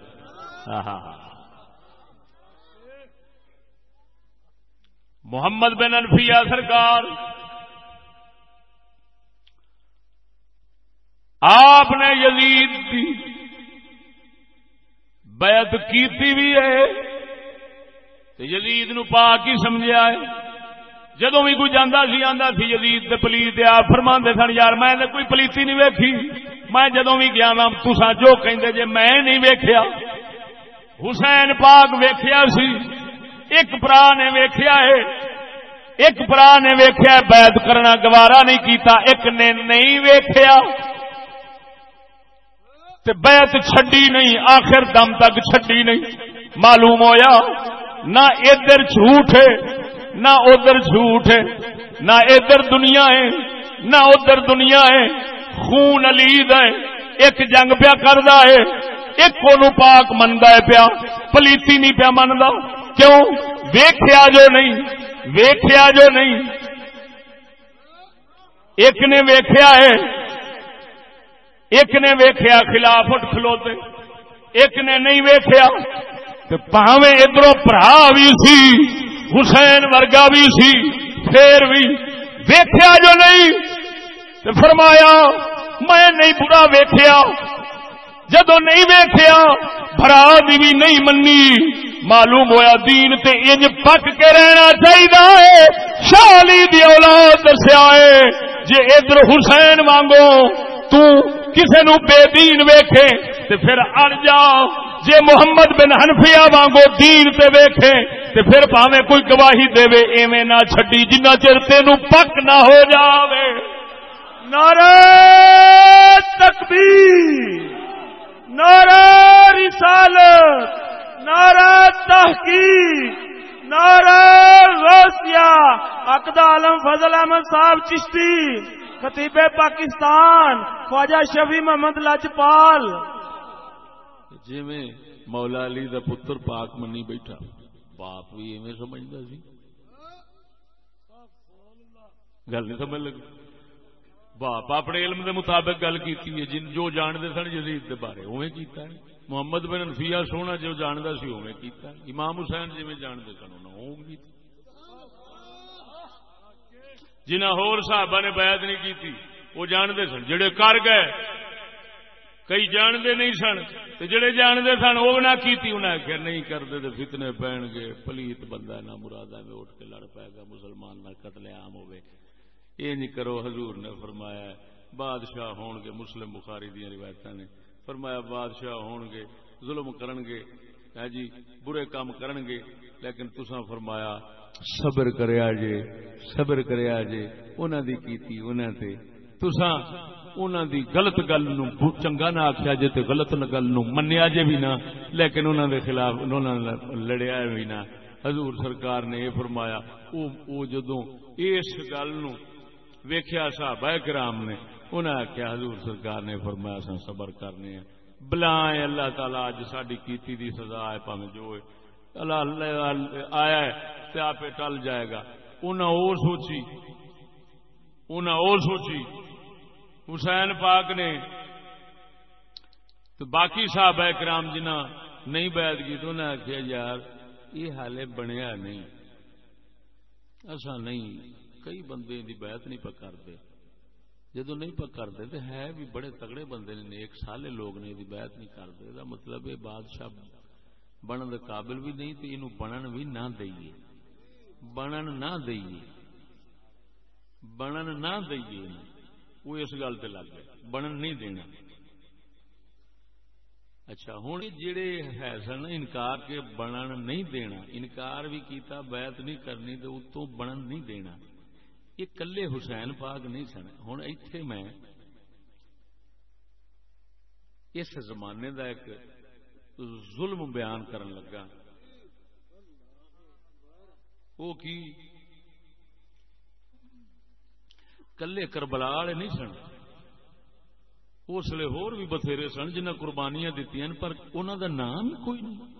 ہاں ہاں محمد بن انفیا سرکار۔ آپ نے یزید کی بیعت کیتی بھی ہے تو یزید نو پاک ہی سمجھا ہے۔ جدو بھی کوئی جانا سی آتا سی، یزید پلیت آ فرما سن، یار میں کوئی پلیتی نہیں ویکھی۔ میں جدو بھی گیا نا تسا جو کہندے، جے میں نہیں ویکھیا، حسین پاک ویکھیا سی۔ ایک برا نے ویکھیا ہے، ایک برا نے ویکھیا بیعت کرنا گوارا نہیں کیتا، ایک نے نہیں ویکھیا۔ تے بیعت چھڈی نہیں، آخر دم تک چھڈی نہیں۔ معلوم ہویا، نہ ادھر جھوٹ ہے، نہ ادھر جھوٹ ہے۔ نہ ادھر دنیا ہے، نہ ادھر دنیا ہے۔ خون علید ہے، ایک جنگ پیا کردا ہے، ایک کو پاک منگا ہے پیا۔ پلیتی نہیں پیا منگا کیوں ویخیا جو نہیں ویخیا جو نہیں۔ ایک نے ویخیا ہے، ایک نے ویخیا خلاف اٹھ کھلوتے، ایک نے نہیں ویخیا پاوے ادھر برا بھی سی، حسین ورگا بھی سی، پھر بھی ویخیا جو نہیں۔ فرمایا، میں نہیں برا ویخیا جدو نہیں ویخیا برا دی بھی نہیں منی معلوم ہویا دین تے انج پک کے رہنا چاہیے شالی دی اولاد دسیا ہے جی ادھر حسین وانگو تو کسے نو بے دین ویکھے، تے پھر اڑ جا۔ جے محمد بن حنفیہ وانگو دین تے ویکھے، تے پھر پاویں کوئی گواہی دے ایویں نہ چھڈی، جنہ چر تینو پک نہ ہو جاوے۔ نعرہ تکبیر۔ نعرہ رسالت، نعرہ تحقیق، نعرہ غوثیہ عقد عالم فضل احمد صاحب چشتی، خطیب پاکستان، خواجہ شفیع محمد لاجپال۔ جی میں مولا علی دا پتر پاک منی بیٹھا۔ باپ بھی ایویں سمجھتا سی۔ گل نہیں سمجھ لگی؟ باپ اپنے علم دے مطابق گل کی جن جو جانتے سن جزید دے بارے اوے کیتا ہے۔ محمد بن انفیہ سونا جو جانتا سی اوے کیتا ہے۔ امام حسین جی جانتے سن انہوں نے جنہ ہور صحابہ نے بیعت نہیں کی وہ جانتے سن۔ جڑے کر گئے، کئی جانتے نہیں سن۔ تو جڑے جانتے سن، وہ نہ کیتی انہیں آخیا نہیں کرتے تو فتنے پہن گے، پلیت بندہ نہ مرادہ میں اٹھ کے لڑ پائے گا، مسلمان نہ قتل عام ہوئے۔ یہ نہیں کرو، حضور نے فرمایا بادشاہ ہون گے، مسلم بخاری دیا روایت نے فرمایا، بادشاہ ہون گے، ظلم کرن گے ہاں جی برے کام کرن گے، لیکن تسا فرمایا، صبر کریا جے، صبر کریا جے، انہاں دی کیتی انہاں تے۔ تسا انہاں دی غلط گل نو چنگا نہ آکھیا جے تے غلط گل نو منیا جے بھی نہ، لیکن انہاں دے خلاف انہاں لڑیا بھی نہ۔ حضور سرکار نے یہ فرمایا، او او جدوں اس گل نو ویکھیا صحابہ کرام نے، انہاں آکھیا حضور سرکار نے فرمایا سن صبر کرنے ہیں بلا اللہ تعالی اج ساری کیتی دی سزا ہے، پاویں جو ہے۔ اللہ آیا ہے آپ ٹل جائے گا۔ انہیں وہ سوچی انہیں وہ سوچی۔ حسین پاک نے، تو باقی صاحب کرام جنہ نہیں بیعت کی، تو انہیں آخیا یار، یہ حالے بنیا نہیں۔ ایسا نہیں کئی بندے دی بیعت نہیں پہ کرتے جدو نہیں پہ کرتے تو ہے بھی بڑے تگڑے بندے نے ایک سالے لوگ نے بیعت نہیں کرتے مطلب یہ بادشاہ بنن قابل بھی نہیں تو یہ بنن بھی نہ دئیے بنن نہ دئیے بنن نہ دئیے وہ اس گل سے لگ گئے بنن نہیں دینا اچھا ہوں جڑے ہے سن انکار کے بنن نہیں دینا انکار بھی کیتا بیعت نہیں کرنی تو اتوں بنن نہیں دینا یہ کلے حسین پاک نہیں سن۔ ہوں اتے میں اس زمانے کا ایک ظلم بیان کرن لگا۔ وہ کی؟ کلے کربلا والے نہیں سن۔ اس لیے ہور بھی بتھیرے سن جنہیں قربانیاں دیتی پر انہوں دا نام کوئی نہیں۔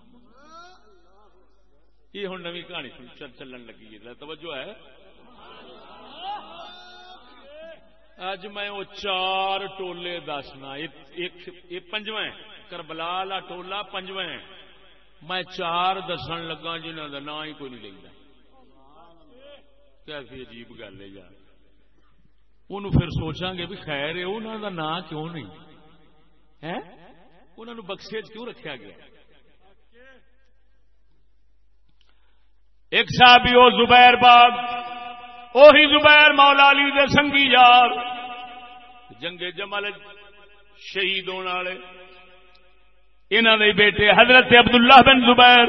یہ ہوں نوی کہانی چلن لگی ہے۔ توجہ ہے۔ اج میں وہ چار ٹولے دسنا ایک پنجواں کربلا لا ٹولا پنجو میں چار دسن لگا جنہوں کا نام ہی کوئی نہیں لگتا عجیب گل ہے یار ان پھر سوچا گے بھی خیر ہے انہوں کا نام کیوں نہیں انہوں نے بخشے کیوں رکھا گیا ایک صاحب وہ زبیر باغ وہی زبیر مولا علی دے سنگی یار۔ جنگے جمل شہید ہونے والے۔ انہوں نے بیٹے حضرت عبداللہ بن زبیر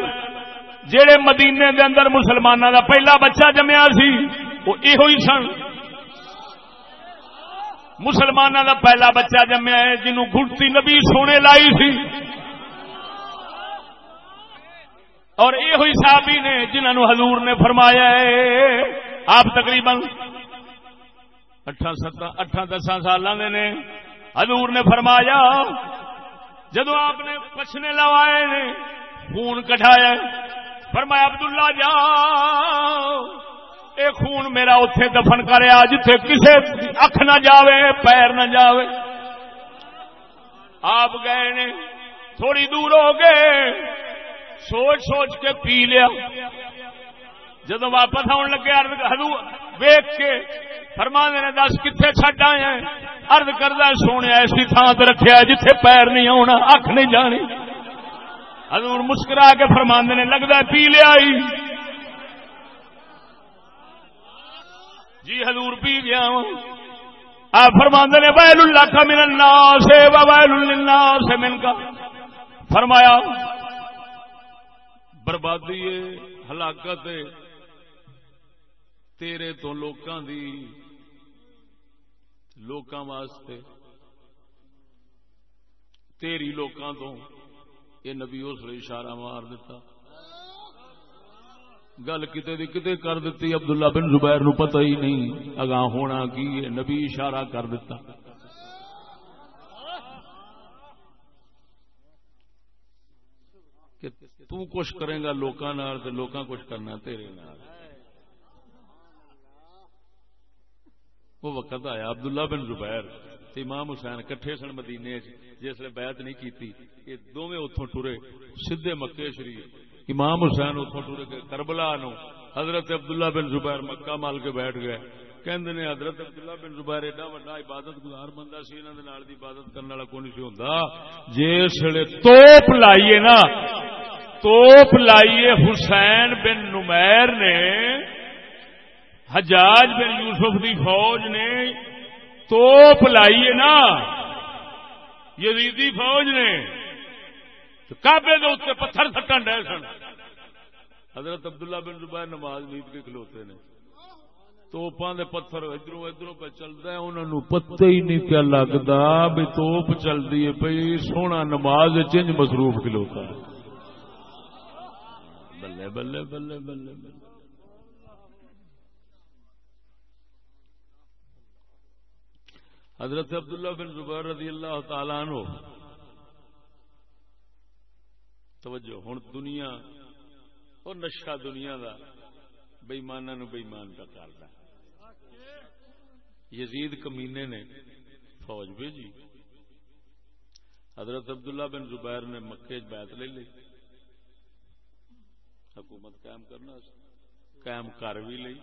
جہے مدینے دے اندر مسلمانوں دا پہلا بچہ جمیا سی، وہ یہ سن۔ مسلمانوں دا پہلا بچہ جمیا ہے، جنہوں گھٹتی نبی سونے لائی سی۔ اور یہ ہوئی صحابی نے جنہوں حضور نے فرمایا ہے آپ تقریباً اٹھا دساں سال نے۔ حضور نے فرمایا جدو آپ نے پچھنے لوائے نے، خون کٹایا فرمایا، عبداللہ جا اے خون میرا اتے دفن کریا جتھے کسے اکھ نہ جاوے، پیر نہ جاوے۔ آپ گئے نے، تھوڑی دور ہو گئے۔ سوچ سوچ کے پی لیا۔ جدو واپس آن لگے ارد ویک کے فرما نے، دس کتنے چڈ آئے ہیں؟ ارد کردہ سونے، ایسی تھان رکھا جتھے پیر نہیں آنا اکھ نہیں جانی۔ حضور مسکرا کے فرماندے نے لگتا پی لیا جی حضور پی گیا آپ فرماندے نے، ویل اللہ کا من الناس، و ویل للناس من کا فرمایا، بربادی ہلاکت تیرے تو لوکاں دی، لوکاں واسطے۔ تیری لوکاں تو یہ نبی اس لیے اشارہ مار دیتا۔ گل کتے دی کتے کر دیتی، عبداللہ بن زبیر نو پتہ ہی نہیں اگاں ہونا کی نبی اشارہ کر دیتا۔ کہ تو کچھ کرے گا لوکاں نال، تے لوکاں کچھ کرنا تیرے نال۔ وہ وقت آیا، عبداللہ بن زبیر امام حسین کٹھے سن مدینے جس نے بیعت نہیں کیتی، یہ دونوں اتوں ٹرے سیدے مکے شریف۔ امام حسین اتوں ٹرے گئے کربلا نو حضرت عبداللہ بن زبیر مکہ مال کے بیٹھ گئے۔ کہندے نے، حضرت عبداللہ بن زبیر ایڈا بڑا عبادت گزار بندہ سی، انہاں دے نال دی عبادت کرنے والا کوئی نہیں سی ہوندا؟ جس ویلے توپ لائیے نا، توپ لائیے حسین بن نمیر نے۔ حجاج بن یوسف دی فوج نے توپ لائیے نا، یزیدی فوج نے کابے کے اتنے پتھر سٹن ڈے سن۔ حضرت عبداللہ بن زبیر نماز نیت کے کھلوتے نے۔ توپاں دے پتھر ادھر ادھر پہ چلتا ہے انہوں نے پتہ ہی نہیں پیا لگتا بھی توپ چلتی ہے پی سونا نماز چنج مصروف کھلوتا ہے۔ بلے بلے بلے بلے بلے۔ حضرت عبداللہ بن زبیر رضی اللہ تعالی عنہ۔ توجہ ہوں دنیا اور نشا دنیا دا بےمانا نو بےمان کا کرتا یزید کمینے نے فوج بھیجی۔ حضرت عبداللہ بن زبیر نے مکے بیت لے لی۔ حکومت قائم کرنا قائم کر بھی لی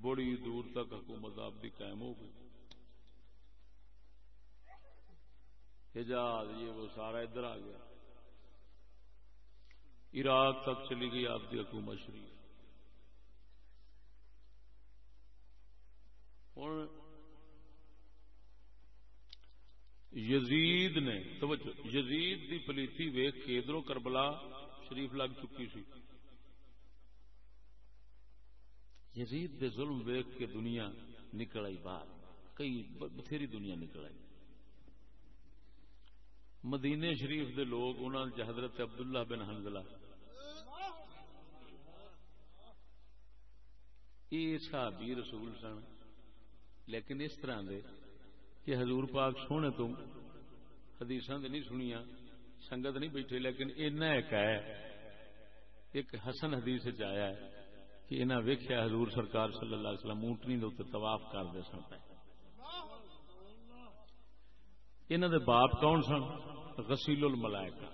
بڑی دور تک حکومت آپ کی قائم ہو گئی۔ حجاز، یہ وہ سارا ادھر آ گیا۔ عراق تک چلی گئی آپ کی حکومت شریف۔ ہوں یزید نے، توجہ، یزید دی پلیتی ویخ کے ادھر کربلا شریف لگ چکی سی۔ یزید دے ظلم ویخ کے دنیا نکل آئی باہر۔ کئی بتھیری دنیا نکل آئی۔ مدینے شریف دے لوگ انہوں نے حضرت عبداللہ بن حنزلہ۔ یہ صحابی رسول سن لیکن اس طرح دے کہ حضور پاک سونے تو حدیث نہیں سنیا سنگت نہیں بیٹھے لیکن اینا ایک ہے ایک حسن حدیث آیا ہے کہ انہیں ویکیا حضور سرکار صلی اللہ علیہ وسلم اونٹنی دے طواف کرتے سن۔ پہ انہوں دے باپ کون سن؟ غسیل الملائکہ۔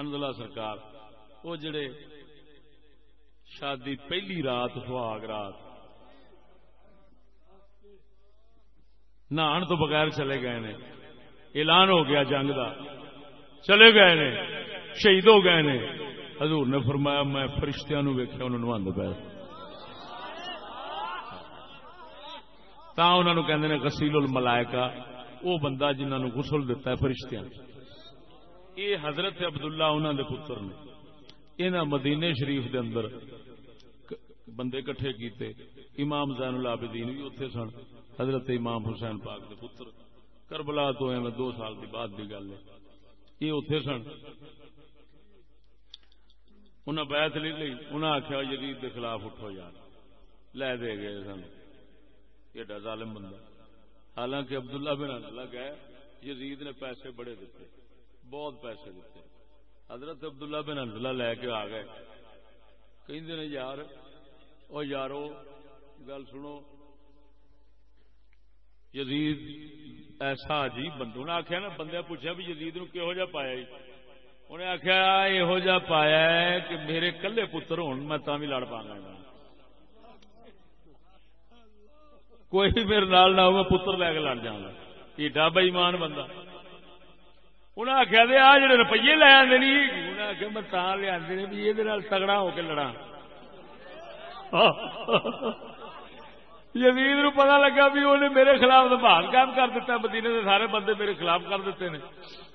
حنزلہ سرکار، وہ جڑے شادی پہلی رات سہاگ رات۔ نہان تو بغیر چلے گئے نے۔ اعلان ہو گیا جنگ دا۔ چلے گئے نے۔ شہید ہو گئے نے۔ حضور نے فرمایا، میں فرشتیاں نو ویکھیا انہوں نواند پیا۔ تا انہوں نے کہندے نے غسیل الملائکہ۔ وہ بندہ جنہوں نے غسل دیتا ہے فرشتیاں یہ حضرت عبداللہ انہوں دے پتر نے۔ انہاں مدینے شریف دے اندر بندے کٹھے کیتے۔ امام زین العابدین بھی اتنے سن۔ حضرت امام حسین پاک دے پتر۔ کربلا تو میں دو سال دی بعد دی گل ہے۔ یہ اتنے سن۔ انہیں بیعت نہیں لی۔ انہیں آخیا یزید کے خلاف اٹھو یار۔ لے دے گئے سن۔ ایڈا ظالم بندہ۔ حالانکہ عبداللہ بن اللہ گئے، یزید نے پیسے بڑے دیتے، بہت پیسے دیتے۔ حضرت عبداللہ بن انزلہ لے کے آ گئے۔ کہیں نے، یار، او یارو، گل سنو۔ یزید ایسا عجیب بندوں نے آخیا نا بندے پوچھا بھی یزید نو کہہو جا پایا جی؟ انہیں آخیا یہو جا پایا ہے کہ میرے کلے پتر ہون، میں تا بھی لڑ پا گا کوئی میرے نال نہ ہو میں پتر لے کے لڑ جانا۔ ایڈا بئیمان بندہ۔ انہیں آخیا دے، آ جڑے روپیے لے آتے نہیں انہیں آخیا میں تا لیا بھی یہ تگڑا ہو کے لڑا یزید نو پتا لگا بھی انہیں میرے خلاف بحال کام کر دیتا مدینے کے سارے بندے میرے خلاف کر دیتے ہیں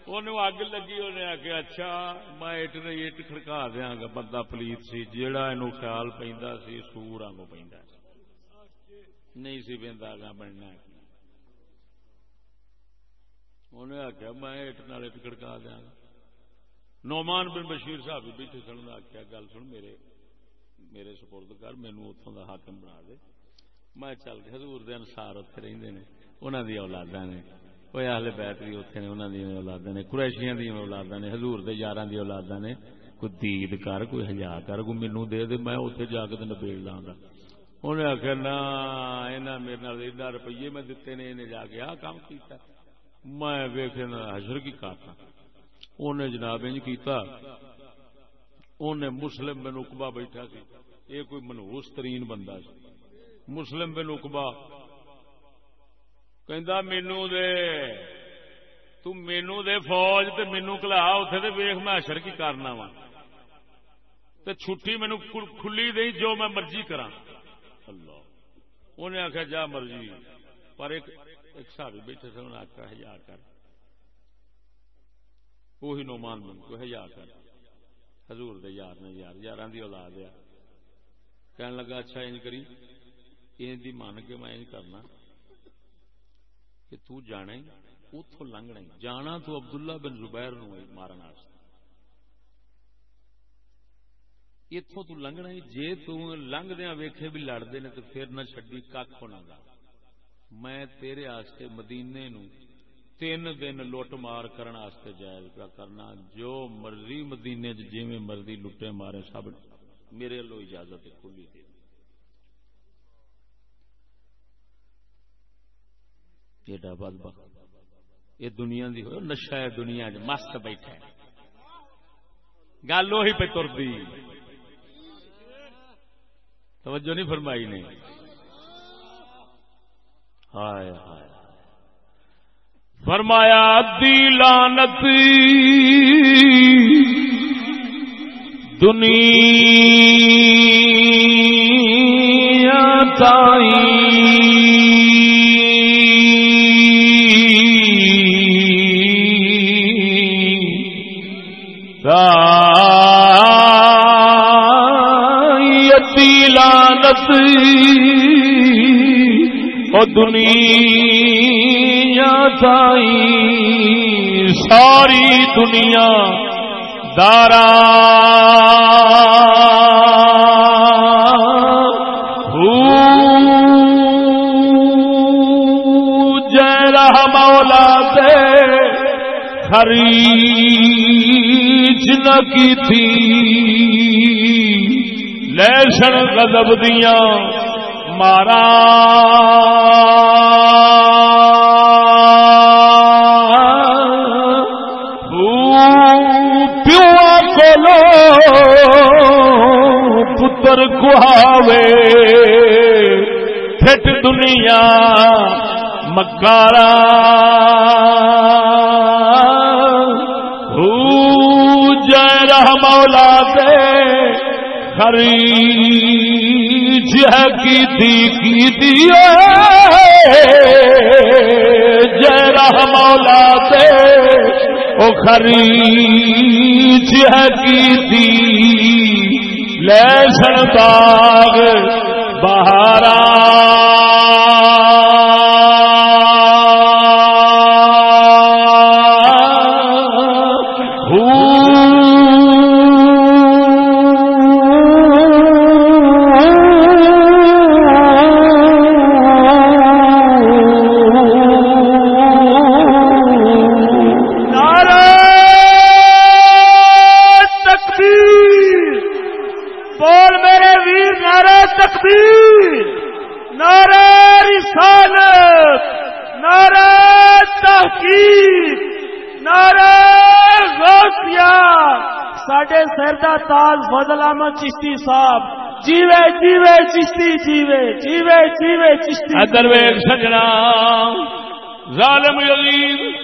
انہوں اگ لگی انہیں آخیا اچھا میں اٹ نے اٹ کھڑکا دیا گا، بندہ پلیت سی، جیڑا یہ خیال پہ سور آگوں پہ نہیں سی پہنتا گا بننا انہیں آخیا میں اٹ نال اٹ کھڑکا دیا گا نومان بن بشیر صاحب بھی بیٹھے سن آخیا گل سن میرے میرے سپرد کر مینو اتوں کا حاکم بنا دے۔ میں چل کے حضور دے انسار اتنے رہندے نے، انہاں دی اولاداں نے۔ کوئی اہل بیت بھی اتنے نے، انہاں دی اولاداں نے، قریشیاں دی اولاداں نے، حضور دے یاراں دی اولاداں نے۔ کوئی دید کر، کوئی ہجا کر، کوئی مینوں دے دے میں اوتھے جا کے تے نبیڑ لاں گا۔ انہیں آخیا، نا انہاں میرے نال ایڈا روپیے میں دتے نے انہیں جا کے آ کام کیتا میں ویکھے حشر کی کاتا انہیں جناب انج کیتا۔ انہیں مسلم بن اقبا بیٹھا سی۔ یہ کوئی منہوس ترین بندہ سی۔ مسلم بن اقبا کہ مینو دے تو مینو دے فوج تے مینو کلا اتے تے ویخ میں اشر کی کرنا وا تے چھٹی مینو کھلی دئی، جو میں مرضی کرا انہیں آخیا جا مرضی، پر ایک ایک سابی بیٹھے سے انہیں آخیا ہزار کر۔ وہی نومان بن کو ہزار کر۔ حضور دے یار نے یار یار دی اولاد ہے۔ کہنے لگا اچھا انج کری۔ دی مان کے میں انج کرنا کہ تو جانا اتو لنگنا جانا تو عبداللہ بن زبیر نو مارن اتوں تو لنگنا جے تو لنگ دیا ویکھے بھی لڑتے نے تو پھر نہ چڈی کھ ہونا گا۔ میں تیرے آستے مدینے نو تین دن لٹ مار کرنے جائز پہ کرنا۔ جو مرضی مدینے جی مرضی لٹے مارے، سب میرے لو اجازت کھلی تھی ایڈا بد یہ دنیا دی ہو نشا ہے دنیا مست بیٹھا گل وہی پہ ترتی۔ توجہ نہیں فرمائی نے۔ ہائے ہائے فرمایا دی لانت دنیا تائی۔ لانت او دنیا تائی ساری دنیا دارا جے رہ مولا دے خریج نہ کی تھی۔ لہسن گدب دیا مارا۔ پیو کولو پتر کہاوے پھٹ دنیا مکارا خریج ہے کی دی کی جہ مولا سے او خریج ہے کی دی۔ لے سن باغ بہارا چشتی صاحب۔ جیوے جیوے، چشتی، جیوے جیوے جیوے، چشتی۔ ادر ویگ سجنا۔ ظالم یزید۔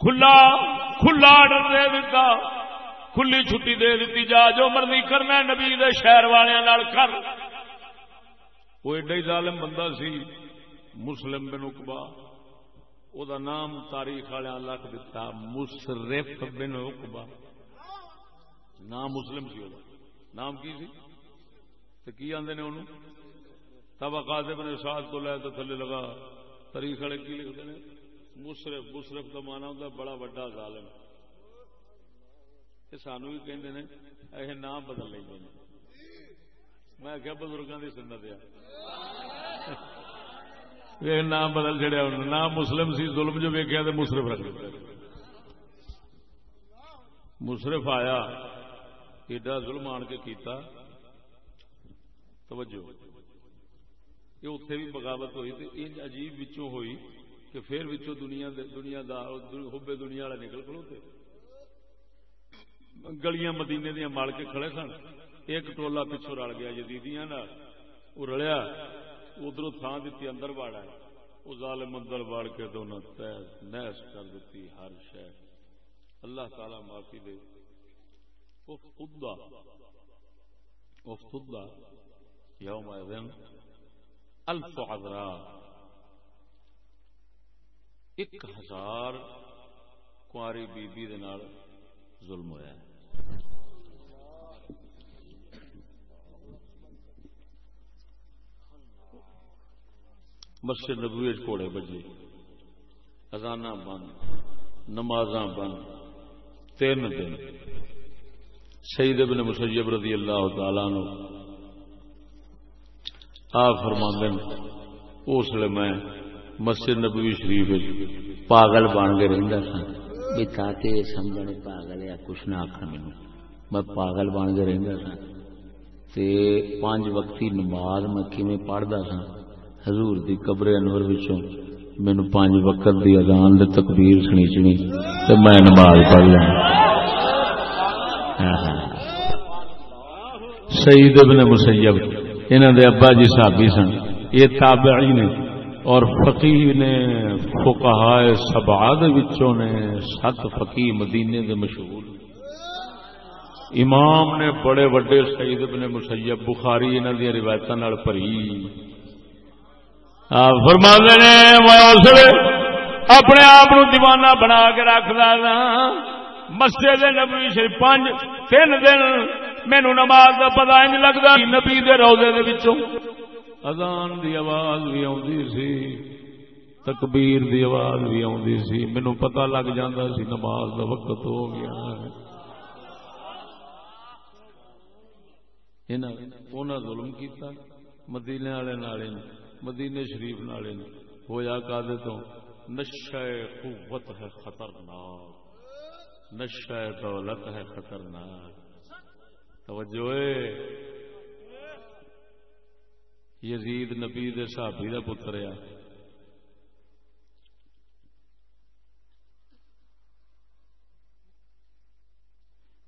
کھلا کھلا آرڈر دے دیتا کھلی چھٹی دے دیتی جا جو مرضی کرنا نبی دے شہر والے نال کر۔ وہ ایڈا ہی ظالم بندہ سی، مسلم بن اقبا۔ او دا نام تاریخ والے لکھ دیتا مصرف بن اقبا۔ نام مسلم سی وہ نام کی سی؟ تو کی آندے نے انہوں طبقات ابن سعد تو لے تو تھلے لگا۔ تاریخ والے کی لکھتے ہیں مصرف مصرف کا مانا ہوتا بڑا بڑا ظالم۔ یہ سانو بھی کہتے ہیں یہ نام بدل لیں گے میں کیا بزرگوں کی سنت آ یہ نام بدل چڑیا انہوں نام مسلم سی، ظلم جو ویکیا تو مصرف رکھ مصرف آیا۔ ایڈا ظلم آن کے کیتا، توجہ۔ یہ اتنے بھی بغاوت ہوئی تو ان عجیب وچوں ہوئی کہ پھر وچوں دنیا دنیا دا ہوبے دنیا والے نکل کھلوتے گلیاں مدینے دیا مال کے کھڑے سن۔ ایک ٹولا پچھو رل گیا جدیدیاں وہ رلیا ادھر تھان دیتی اندر واڑا ہے وہ ظالم اندر واڑ کے دونوں تیز نیس کر دیتی ہر شہ اللہ تعالی معافی دے۔ اف خدا اف یوم الف عذرا ایک ہزار کاری بی بی دے نال ظلم ہویا ہے۔ مسجد نبوی کوڑے بجے۔ ازانا بند، نمازاں بند، تین دن۔ سید ابن مسیب رضی اللہ تعالی نو آ فرماندن اس لیے میں مسجد نبوی شریف پاگل بن کے رہندا سا بھی تاکہ سمجھنے پاگل یا کچھ نہ آخر مینو میں پاگل بن کے رہندا سا تے پانچ وقتی نماز میں کیویں پڑھدا سا حضور دی قبر انور وچوں مینو پانچ وقت دی اذان دے تکبیر سنیچنی تے میں نماز پڑھ لوں سعید ابن مسیب انہوں دے ابا جی صحابی سن۔ یہ تابعی نے اور فقی نے، فقہائے سبعہ دے وچوں نے سات فقی مدینے دے مشہور۔ امام نے بڑے وڈے سعید ابن مسیب، بخاری انہوں دی روایتاں نال بھری۔ فرما نے اپنے آپ دیوانہ بنا کے رکھدا مسجد نبی شریف پانچ، تین دن مینو نماز کا پتا نہیں لگتا نبی دے روزے دے وچوں اذان دی آواز بھی آندی سی، تکبیر دی آواز بھی آندی سی۔ مینو پتا لگ جاندہ سی نماز دا وقت ہو گیا انہاں ظلم کیتا، مدینے والے نالے نے مدینے شریف نالے نے ہویا کادے تو؟ نشہ قوت ہے خطرناک۔ نشہ دولت ہے خطرناک۔ توجہ یزید نبی دے صحابی دا پتر ہے۔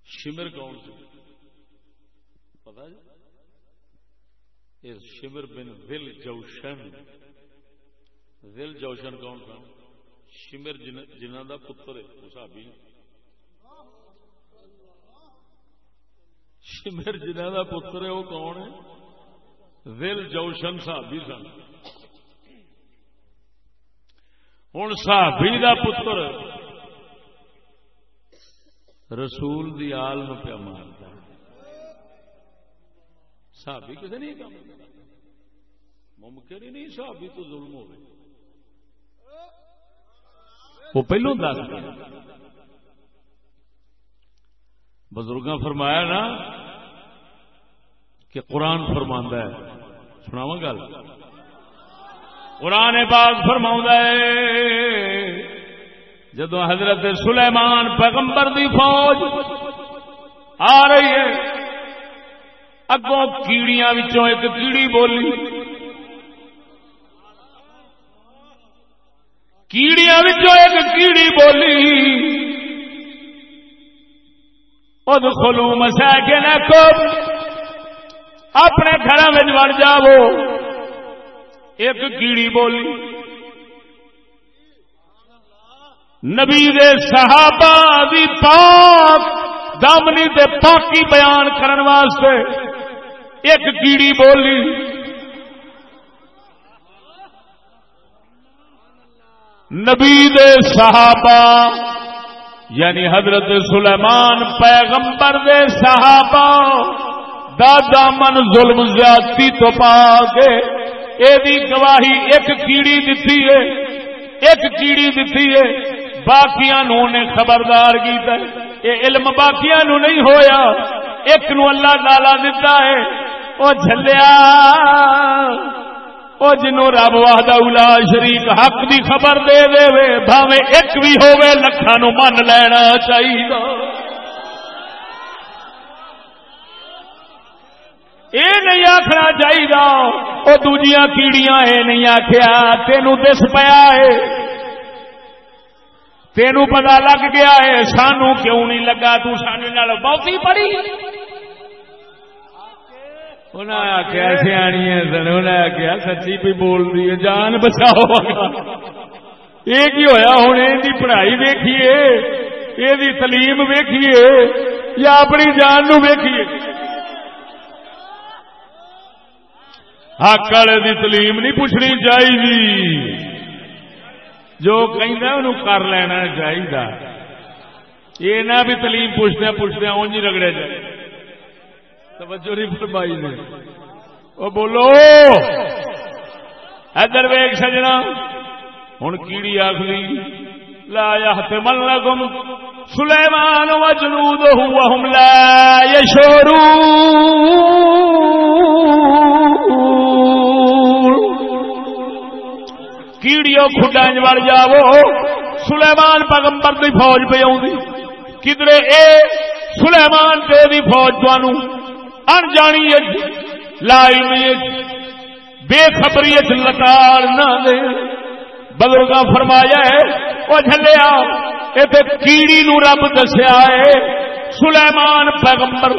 شمر کون سی؟ پتا جی؟ شمر بن دل جوشن۔ دل جوشن کون تھا شمر جنہ دا پتر ہے، وہ صحابی شمر جنہ دا پتر ہے، وہ کون ہے؟ دل جوشن صحابی سن۔ ہوں صحابی دا پتر۔ رسول دی آل نو پیا مارتا صحابی کسی نہیں کام ممکن ہی نہیں صحابی تو ظلم ہو وہ پہلو دس بزرگ فرمایا نا کہ قرآن فرماندہ ہے۔ سناوا گل۔ قرآن باغ فرما ہے جدو حضرت سلیمان پیغمبر دی فوج آ رہی ہے، اگوں کیڑیاں ایک کیڑی بولی۔ کیڑیاں ایک کیڑی بولی۔ اد خلو مسا کے نو اپنے گھر میں بڑ جاو ایک کیڑی بولی۔ نبی دے صحابہ دی پاک، دامنی دے پاکی بیان کرن واسطے ایک کیڑی بولی۔ نبی دے صحابہ یعنی حضرت سلیمان پیغمبر دے صحابہ، دادا من ظلم زیادتی تو پا کے یہ گواہی ایک کیڑی دتی ہے، ایک کیڑی دتی ہے، باقیاں نو نے خبردار کیتا ہے۔ یہ علم باقیاں نو نہیں ہویا، ایک نو اللہ تعالی دیتا ہے، او جھلیا۔ او جنو رب وحدہ اولا شریک حق دی خبر دے دے وے بھاوے ایک بھی ہوے لکھاں نو من لینا چاہیے اے نہیں آخنا چاہیے وہ دوجیاں کیڑیاں اے نہیں آخیا تینوں دس پیا ہے تینوں پتا لگ گیا ہے سانو کیوں نہیں لگا؟ تو سان بہت پڑی۔ آخیا سیانی آخیا سچی بھی بول دی جان بچاؤ یہ کی ہوا ہوں یہ پڑھائی ویکھیے، یہ تلیم ویکھیے، یا اپنی جان نو ویکھیے۔ حق والے کی تلیم نہیں پوچھنی چاہیے جو کہ کر لینا چاہیے یہ نہ بھی تلیم پوچھتے پوچھتے اونج رگڑے جائے۔ توجہ نہیں فرمائی نے۔ وہ بولو۔ ادھر ویگ سجنا۔ ہوں کیڑی آخری لا يحتمل لكم سليمان وجنوده وهم لا يشعرون کیڑیوں کھڈا وڑ جاو سلیمان پیغمبر دی فوج پہ آؤں کدرے اے سلیمان تے دی فوج تنوع ان جانی لائی بے خبری لتاڑ نہ دے۔ بزرگ فرمایا ہے وہ جلیا یہ کیڑی نو رب دسیا ہے۔ سلیمان پیغمبر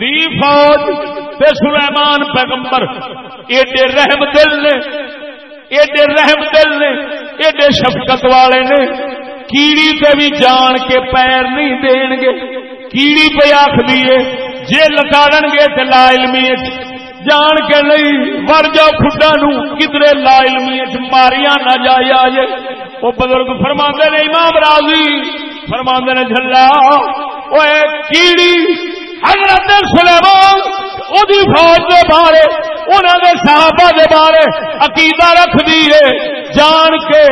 دی فوج تے سلیمان پیغمبر، ایڈے رحم دل نے، ایڈے رحم دل نے، ایڈے شفقت والے نے۔ کیڑی پہ بھی جان کے پیر نہیں دین گے۔ کیڑی پہ آخ دیے جی لتاڑ گے تو لا علمی جان کے نہیں، مر جاؤ خدا نو کدرے لا علمی ماریاں نہ جائے آجے۔ وہ بزرگ فرما نے، امام راضی فرما نے، جھلا وہ کیڑی حضرت سلیمان وہ فوج کے بارے انہوں نے صحابہ دے بارے عقیدہ رکھ دیے جان کے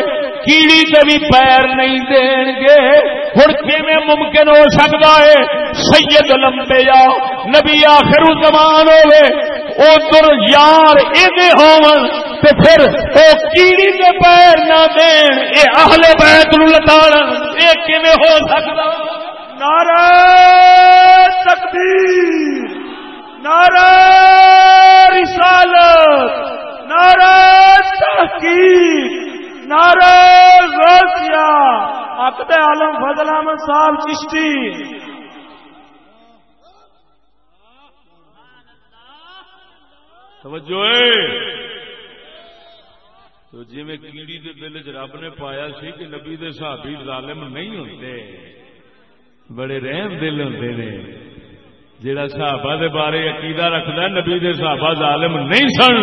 کیڑی کے بھی پیر نہیں دین گے۔ ہر کیویں ممکن ہو سکتا ہے؟ سید لمبے یا نبی آخر زمان ہوئے ادھر یار یہ ہون تے پھر او کیڑی کے پیر نہ دین، اے اہل بیت نو لتاڑن اے کیویں ہو سکتا نعرہ تکبیر، نعرہ رسالت، نعرہ تحقیق، نعرہ غوثیہ عقد عالم فضل احمد صاحب چشتی۔ توجہ تو جی میں کیڑی دے دل چ رب نے پایا سی کہ نبی دے صحابی ظالم نہیں ہوتے بڑے رحم دل ہوتے نے۔ جڑا صحابہ دے بارے عقیدہ رکھدا ہے، نبی دے صحابہ ظالم نہیں سن۔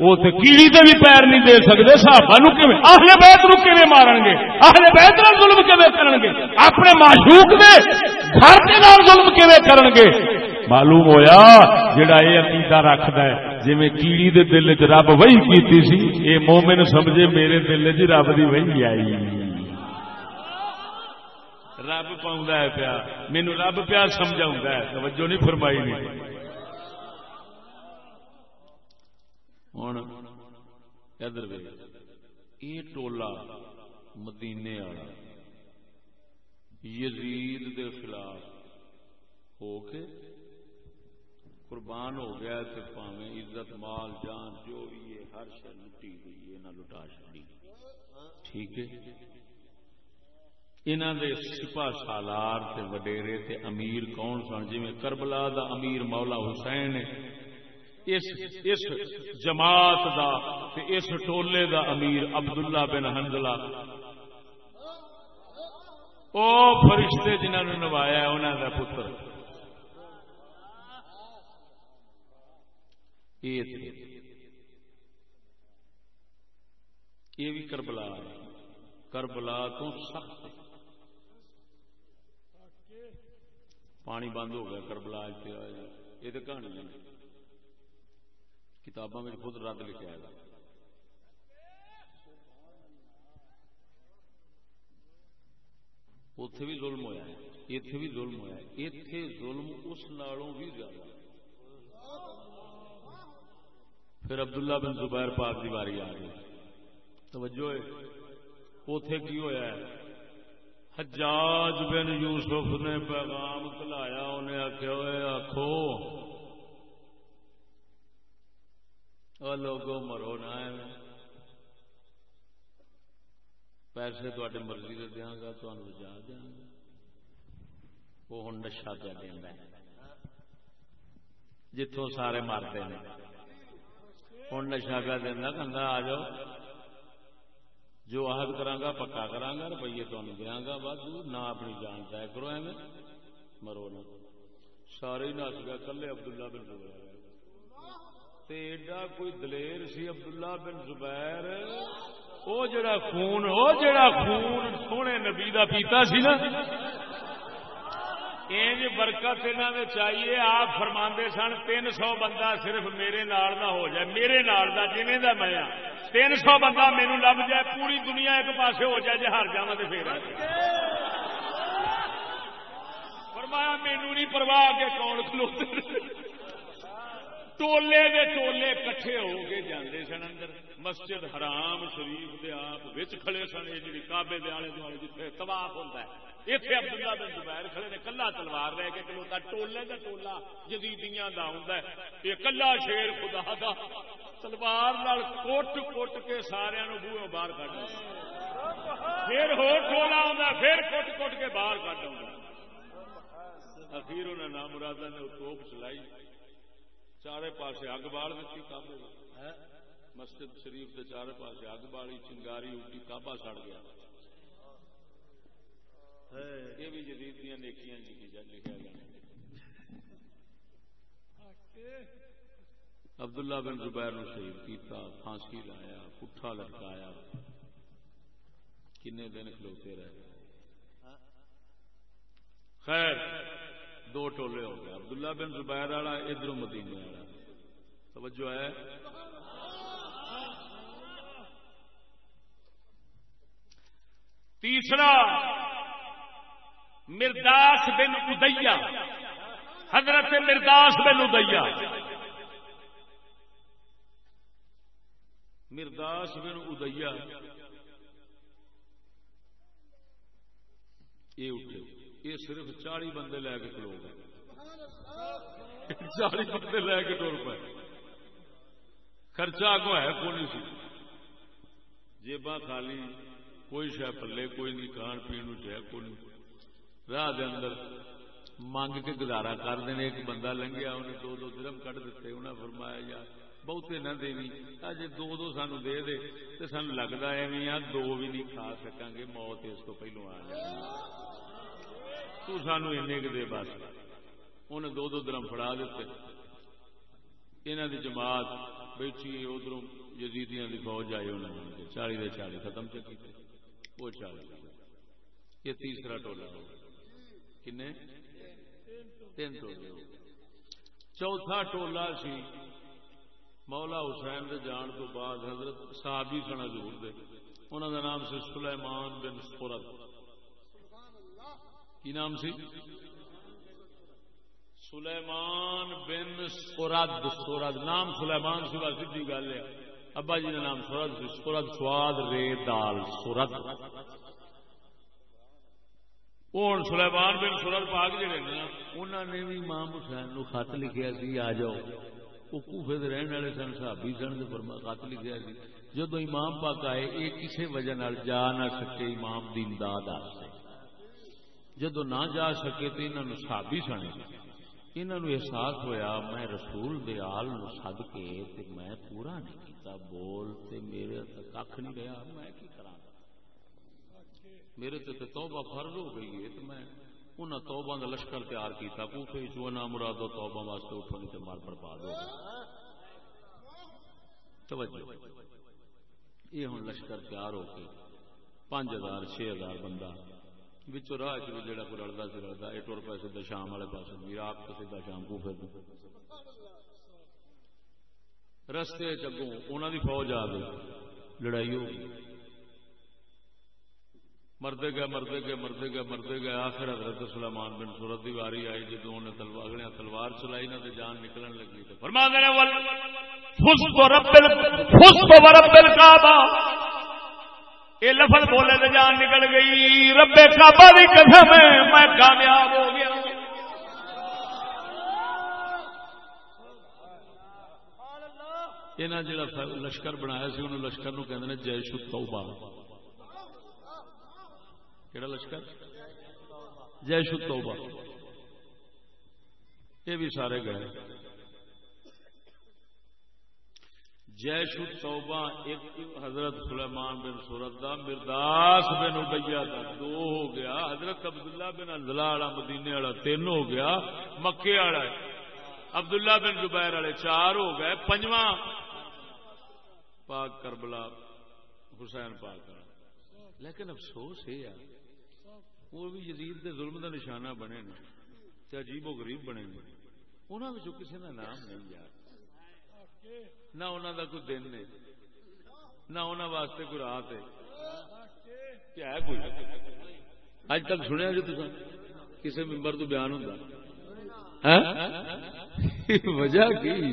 وہ تو کیڑی تے بھی پیر نہیں دے سکتے صحابہ نو کیویں، اہل بیت نو کیویں مارن گے؟ اہل بیت نال ظلم کیویں کرن گے؟ اپنے معشوق دے گھر دے نال ظلم کیویں کرن گے؟ معلوم ہویا جڑا اے عقیدہ رکھدا ہے، جویں کیڑی دے دل وچ رب وہی کیتی سی، اے مومن سمجھے میرے دل وچ رب دی وہی آئی۔ رب پاؤں ہے پیا۔ مینو رب پیا سمجھا ہے۔ توجہ نہیں فرمائی نہیں ہوں ادھر یہ ٹولا مدینے والا یزید دے خلاف ہو کے قربان ہو گیا تو پاویں عزت، مال، جان، جو بھی ہے، ہر شہ لٹی گئی ہے، نہ لٹا چڑی ٹھیک ہے؟ انہوں دے سپا سالار تے وڈیرے تے امیر کون سن؟ جی کربلا دا امیر مولا حسین اس اس جماعت دا تے اس ٹولے دا امیر عبداللہ بن حنزلہ۔ او فرشتے جنہوں نے نوایا انہوں دا پتر۔ یہ بھی کربلا۔ کربلا تو سخت پانی بند ہو گیا کربلا یہ تو کہانی کتاباں میں خود رد لکھا ہے۔ اتے بھی ظلم ہوا ہے۔ اتے بھی ظلم ہوا ہے۔ اتے ظلم اس نالوں بھی زیادہ پھر عبداللہ بن زبیر پاک کی باری آ گئی۔ توجہ اتے کی ہوا ہے؟ حجاج بن یوسف نے پیغام کلایا انہیں آخیا ہوئے آخو لوگوں مرو نہ پیسے تے مرضی سے دیا گا تمہیں جا دیا گا۔ وہ ہوں نشا پہ دینا جتوں سارے مرتے ہیں ہوں نشا پہ دینا کنگا آ جاؤ۔ جو عہد کرا پکا کرا روپیے تمہیں دیا گا بس نہ اپنی جان طے کرو، ایویں مرو نہ۔ سارے نس گیا کلے عبداللہ بن زبیر۔ ایڈا کوئی دلیر سی عبداللہ بن زبیر۔ او جڑا خون، او جڑا خون سونے نبی دا پیتا سی نا انج برکت انہوں چاہیے آپ فرما سن تین سو بندہ صرف میرے نال ہو جائے میرے نال دا جنہیں دا میں تین سو بندہ مینو لب جائے پوری دنیا ایک پاس ہو جائے جی ہر جا تو پھر فرمایا مینو نہیں پرواہ کے کون کھلوتے ٹولے دے ٹولے کٹھے ہو کے جاندے سن اندر مسجد حرام شریف دے آپ وچ کھڑے سن، یہ جی کابے دے آلے دوالے جتنے طواف ہوتا ہے اتنے عبداللہ بن زبیر کھڑے نے کلا تلوار لے کے کلوتا ٹولے دا ٹولا جدیدیاں دا ہوندا ہے۔ یہ کلا شیر خدا دا، تلوار کوٹ کوٹ کے سارے بوئے باہر کٹ پھر ہو ٹولا آتا پھر کٹ کٹ کے باہر کٹ آ اخیر انہیں نام مرادہ نے توپ چلائی چارے پاسے اگ بال دیتی کابے مسجد شریف کے چارے پاسے اگ بالی، چنگاری اٹھی کابا سڑ گیا۔ یہ بھی جدید دیا نیکیاں جی لکھا گیا۔ عبداللہ بن زبیر نو شہید کیتا، پھانسی لایا، پٹھا لٹکایا۔ کنے دن کھلوتے رہے۔ خیر، دو ٹولے ہو گئے۔ عبداللہ بن زبیر والا ادھر مدینے والا۔ توجہ ہے۔ تیسرا، مرداس بن ادیا حضرت مرداس بن ادیا مرداس بن ادیا یہ اٹھے۔ یہ صرف چالی بندے لے کے کھلو گئے۔ چالی بندے لے کے ٹور پائے۔ خرچہ کو ہے کون سی۔ جیبا خالی کوئی شہ پلے، کوئی نہیں، کھان پی ہے کوئی نہیں۔ راہ دے اندر منگ کے گزارا کر دیں ایک بندہ لنگیا، انہیں دو دو درم کٹ دیتے، انہیں فرمایا یار بہتے نہ دینی اج دو دو سانو دے دے تو سان لگتا ایویں آ دو بھی نہیں کھا سکاں گے، موت اس کو پہلو آ جائے۔ تو سانو اینے کے دے بس۔ انہیں دو دو درم فڑا دیتے۔ انہوں دی جماعت بیٹھی ادھر یزیدیاں دی فوج آئی انہوں نے چالی دے چالی ختم چکی وہ چالی یہ تیسرا ٹولا ہو۔ کنے؟ تین ٹولے ہو۔ چوتھا ٹولا سی مولا حسین دے جان تو بعد حضرت صحابی سن حضور دے۔ انہوں دا نام سی سلیمان بن سورت۔ کی نام سی؟ سلیمان بن سورد سورد نام سلیمان سی سیدھی گل ہے۔ ابا جی نے نام سورد سی سورد سواد رے دال، سورت. ہوں سلیمان بن سورت پاک جڑے نا انہوں نے بھی امام حسین نو خط لکھیا سی، آ جاؤ. وہ کوفے دے رہن والے سن، صحابی سن تے فرما خط لکھیا سی. جدو امام پاک آئے، یہ کسی وجہ نال جا نہ سکے امام دی امداد واسطے جدو نہ جا سکے تو انہوں نے صحابی سنے انہوں احساس ہویا میں رسول دے آل سد کے میں پورا نہیں کیتا، بول تے میرے کھ نہیں رہا میں کی میرے تے توبہ فرض ہو گئی ہے تو میں انہاں توبہ دا لشکر تیار کیتا، کوفے چ نہ مرادو توبہ واسطے اٹھونی تے مار برباد ہو گئی توجہ۔ یہ ہن لشکر تیار ہو کے پانچ ہزار، چھ ہزار بندہ بچوں راہ چ جڑا کوئی رلدا سی رلدا اے ٹر پے سیدھا شام والے پاسے عراق تو سیدھا شام کوفے تو رستے چگوں انہاں دی فوج آ گئی، لڑائی ہو گئی۔ مردے گئے مردے گئے مردے گئے مردے گئے۔ آخر حضرت سلیمان بن سورت دی واری آئی جدو انہیں تلوار اگلے تلوار چلائی نہ جان نکلن لگی۔ تے فرما دے ول، فسق رب فسق رب الکعبہ اے لفظ بولے تے جان نکل گئی۔ رب کعبہ دی قسم ہے، میں کامیاب ہو گیا۔ انہاں جڑا لشکر بنایا سی، انہوں لشکر نو کہندے نے جیش التوبہ کہڑا لشکر؟ جیش التوبہ یہ بھی سارے گئے۔ جیش التوبہ ایک حضرت سلیمان بن سورت دا، مرداس بن ابیا دا، دو ہو گیا۔ حضرت عبداللہ بن انزلہ والا مدینے والا، تین ہو گیا۔ مکے والا عبداللہ بن زبیر والے چار ہو گئے، پنجواں۔ پاک کربلا، حسین پاک والا لیکن افسوس یہ ہے، وہ بھی یزید دے ظلم دا نشانہ بنے نا تے عجیب و غریب بنے نا انہاں کسی دا نام نہیں یار نہ انہاں دا کوئی دن ہے، نہ انہاں واسطے کوئی رات ہے۔ کیا ہے کوئی؟ اج تک سنیا جو تساں؟ کسی ممبر تو بیان ہوندا۔ ہاں؟ وجہ کی؟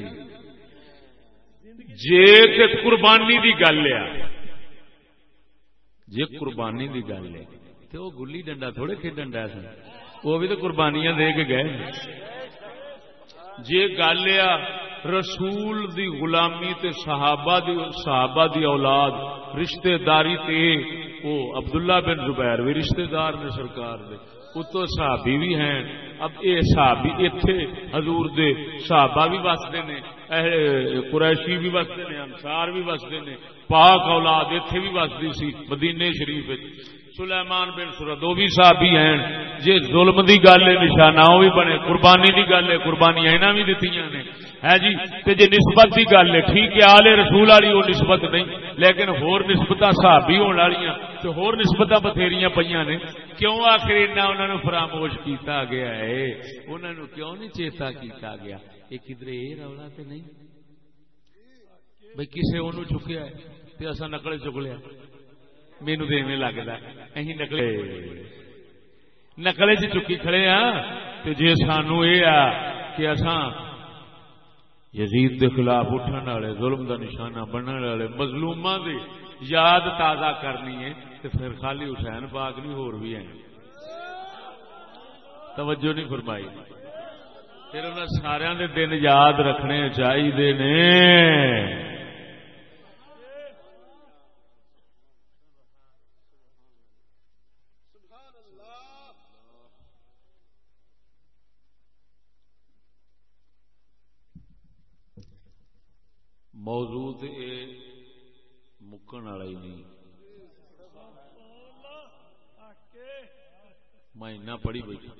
جے تے قربانی دی گل ہے۔ جے قربانی دی گل ہے۔ تو وہ گلی ڈنڈا تھوڑے کھیڈن ڈا سن۔ وہ بھی تو قربانیاں دے کے گئے۔ جی گل آ رسول دی غلامی تے صحابہ دی صحابہ دی اولاد رشتہ داری تے وہ عبداللہ بن زبیر بھی رشتہ دار نے سرکار دے۔ اتو صحابی بھی ہیں۔ اب یہ صحابی اتے حضور دے صحابہ بھی وستے نے قریشی بھی وستے نے انسار بھی وستے نے، پاک اولاد اتے بھی وستی سی مدینے شریف سلیمان بن سورت وہ بھی صحابی ہیں۔ جی ظلم دی گل ہے، نشانہ بھی بنے۔ قربانی دی گل ہے قربانیاں انہاں بھی دتی نے۔ ہے جی؟ تے جی نسبت دی گل ہے، ٹھیک ہے، آلے رسول والی وہ نسبت نہیں، لیکن ہور نسبت صحابی ہونے والی تے ہور نسبت بتھیریاں پہ نے۔ کیوں آخر اینا انہوں نے فراموش کیتا گیا ہے؟ انہوں نے کیوں نہیں چیتا کیتا گیا؟ یہ کدھر یہ رولا تے نہیں؟ بھائی کسے انہوں چکیا ہے تے اصا نقل چک لیا۔ مینو تو ایویں لگتا اہ نکلے نقلے چ چکی کھڑے ہاں تو جی سانو یہ آ کہ اساں یزید دے خلاف اٹھن والے ظلم دا نشانہ بننے والے مظلوماں دی یاد تازہ کرنی ہے تو پھر خالی حسین پاک نہیں ہور بھی ہیں توجہ نہیں فرمائی پھر انہیں سارے دن یاد رکھنے چاہیے نے موضوع تے یہ مکن والا ہی نہیں۔ میں پڑھی بیٹھا۔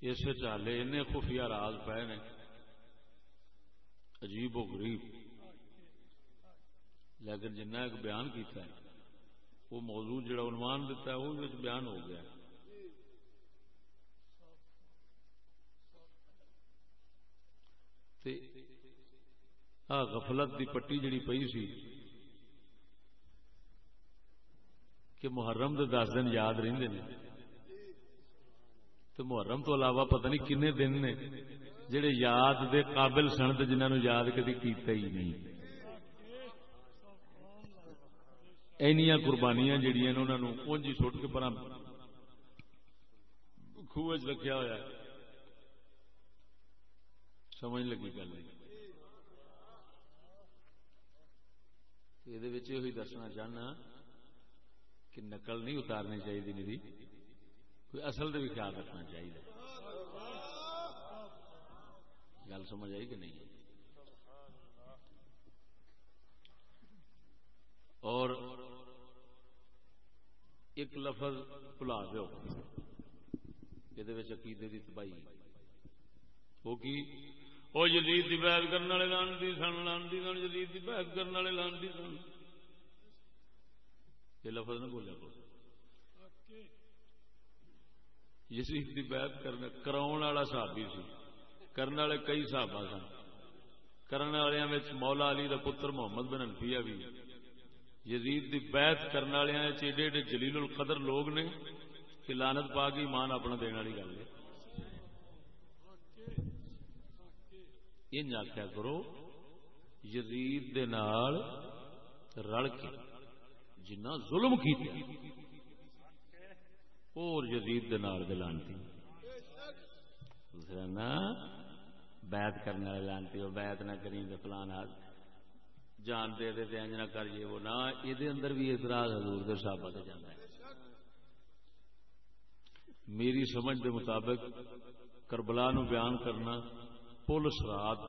اس چالے ان خفیہ راز پے نے۔ عجیب و غریب۔ لیکن جنہ ایک بیان کیتا ہے، وہ موضوع جڑا عنوان دیتا ہے، وہ بیان ہو گیا۔ آ غفلت دی پٹی جڑی پئی سی کہ محرم دے دس دن یاد رہندے نے۔ تو محرم تو علاوہ پتہ نہیں کنے دن نے جڑے یاد دے قابل سن تے جنہاں نو یاد کدی کیتا ہی نہیں۔ اینیاں قربانیاں جڑیاں نے انہاں نو اونجی سٹ کے پراں خوہ رکھیا ہویا ہے۔ سمجھ لگی گل۔ یہ دسنا چاہنا کہ نقل نہیں اتارنی چاہیے میری کوئی اصل کا بھی خیال رکھنا چاہیے گل سمجھ آئی کہ نہیں؟ اور ایک لفظ بلا دو یہ عقیدے کی تباہی۔ وہ کی؟ وہ جدید کی بیعت کرنے والے لانتی سن لانتی سن جدید کی بیعت کرنے والے لانتی سن یہ لفظ نہ بولیا کو جدید کی بیعت کرنے کراؤ والا صحابی سی کرنے والے کئی صحابہ سن کرنے والے مولا علی کا پتر محمد بن انفیا بھی یزید کی بیعت کرنے والے ایڈے ایڈے جلیل القدر لوگ نے کہ لانت پا کے ایمان اپنا دن والی گل ہے ان آخیا کرو، یزید دے نال رل کے جنا ظلم کی اور یزید دے نال دے لانتی۔ دوسرا نا بیعت کرنے والے لانتی، وہ بیعت نہ کریں تو فلان جان دے دے تے انج نہ کریے وہ نہ یہ اندر بھی اعتراض حضور دے صحابہ تے جاندا ہے۔ میری سمجھ دے مطابق کربلا نو بیان کرنا پولیس رات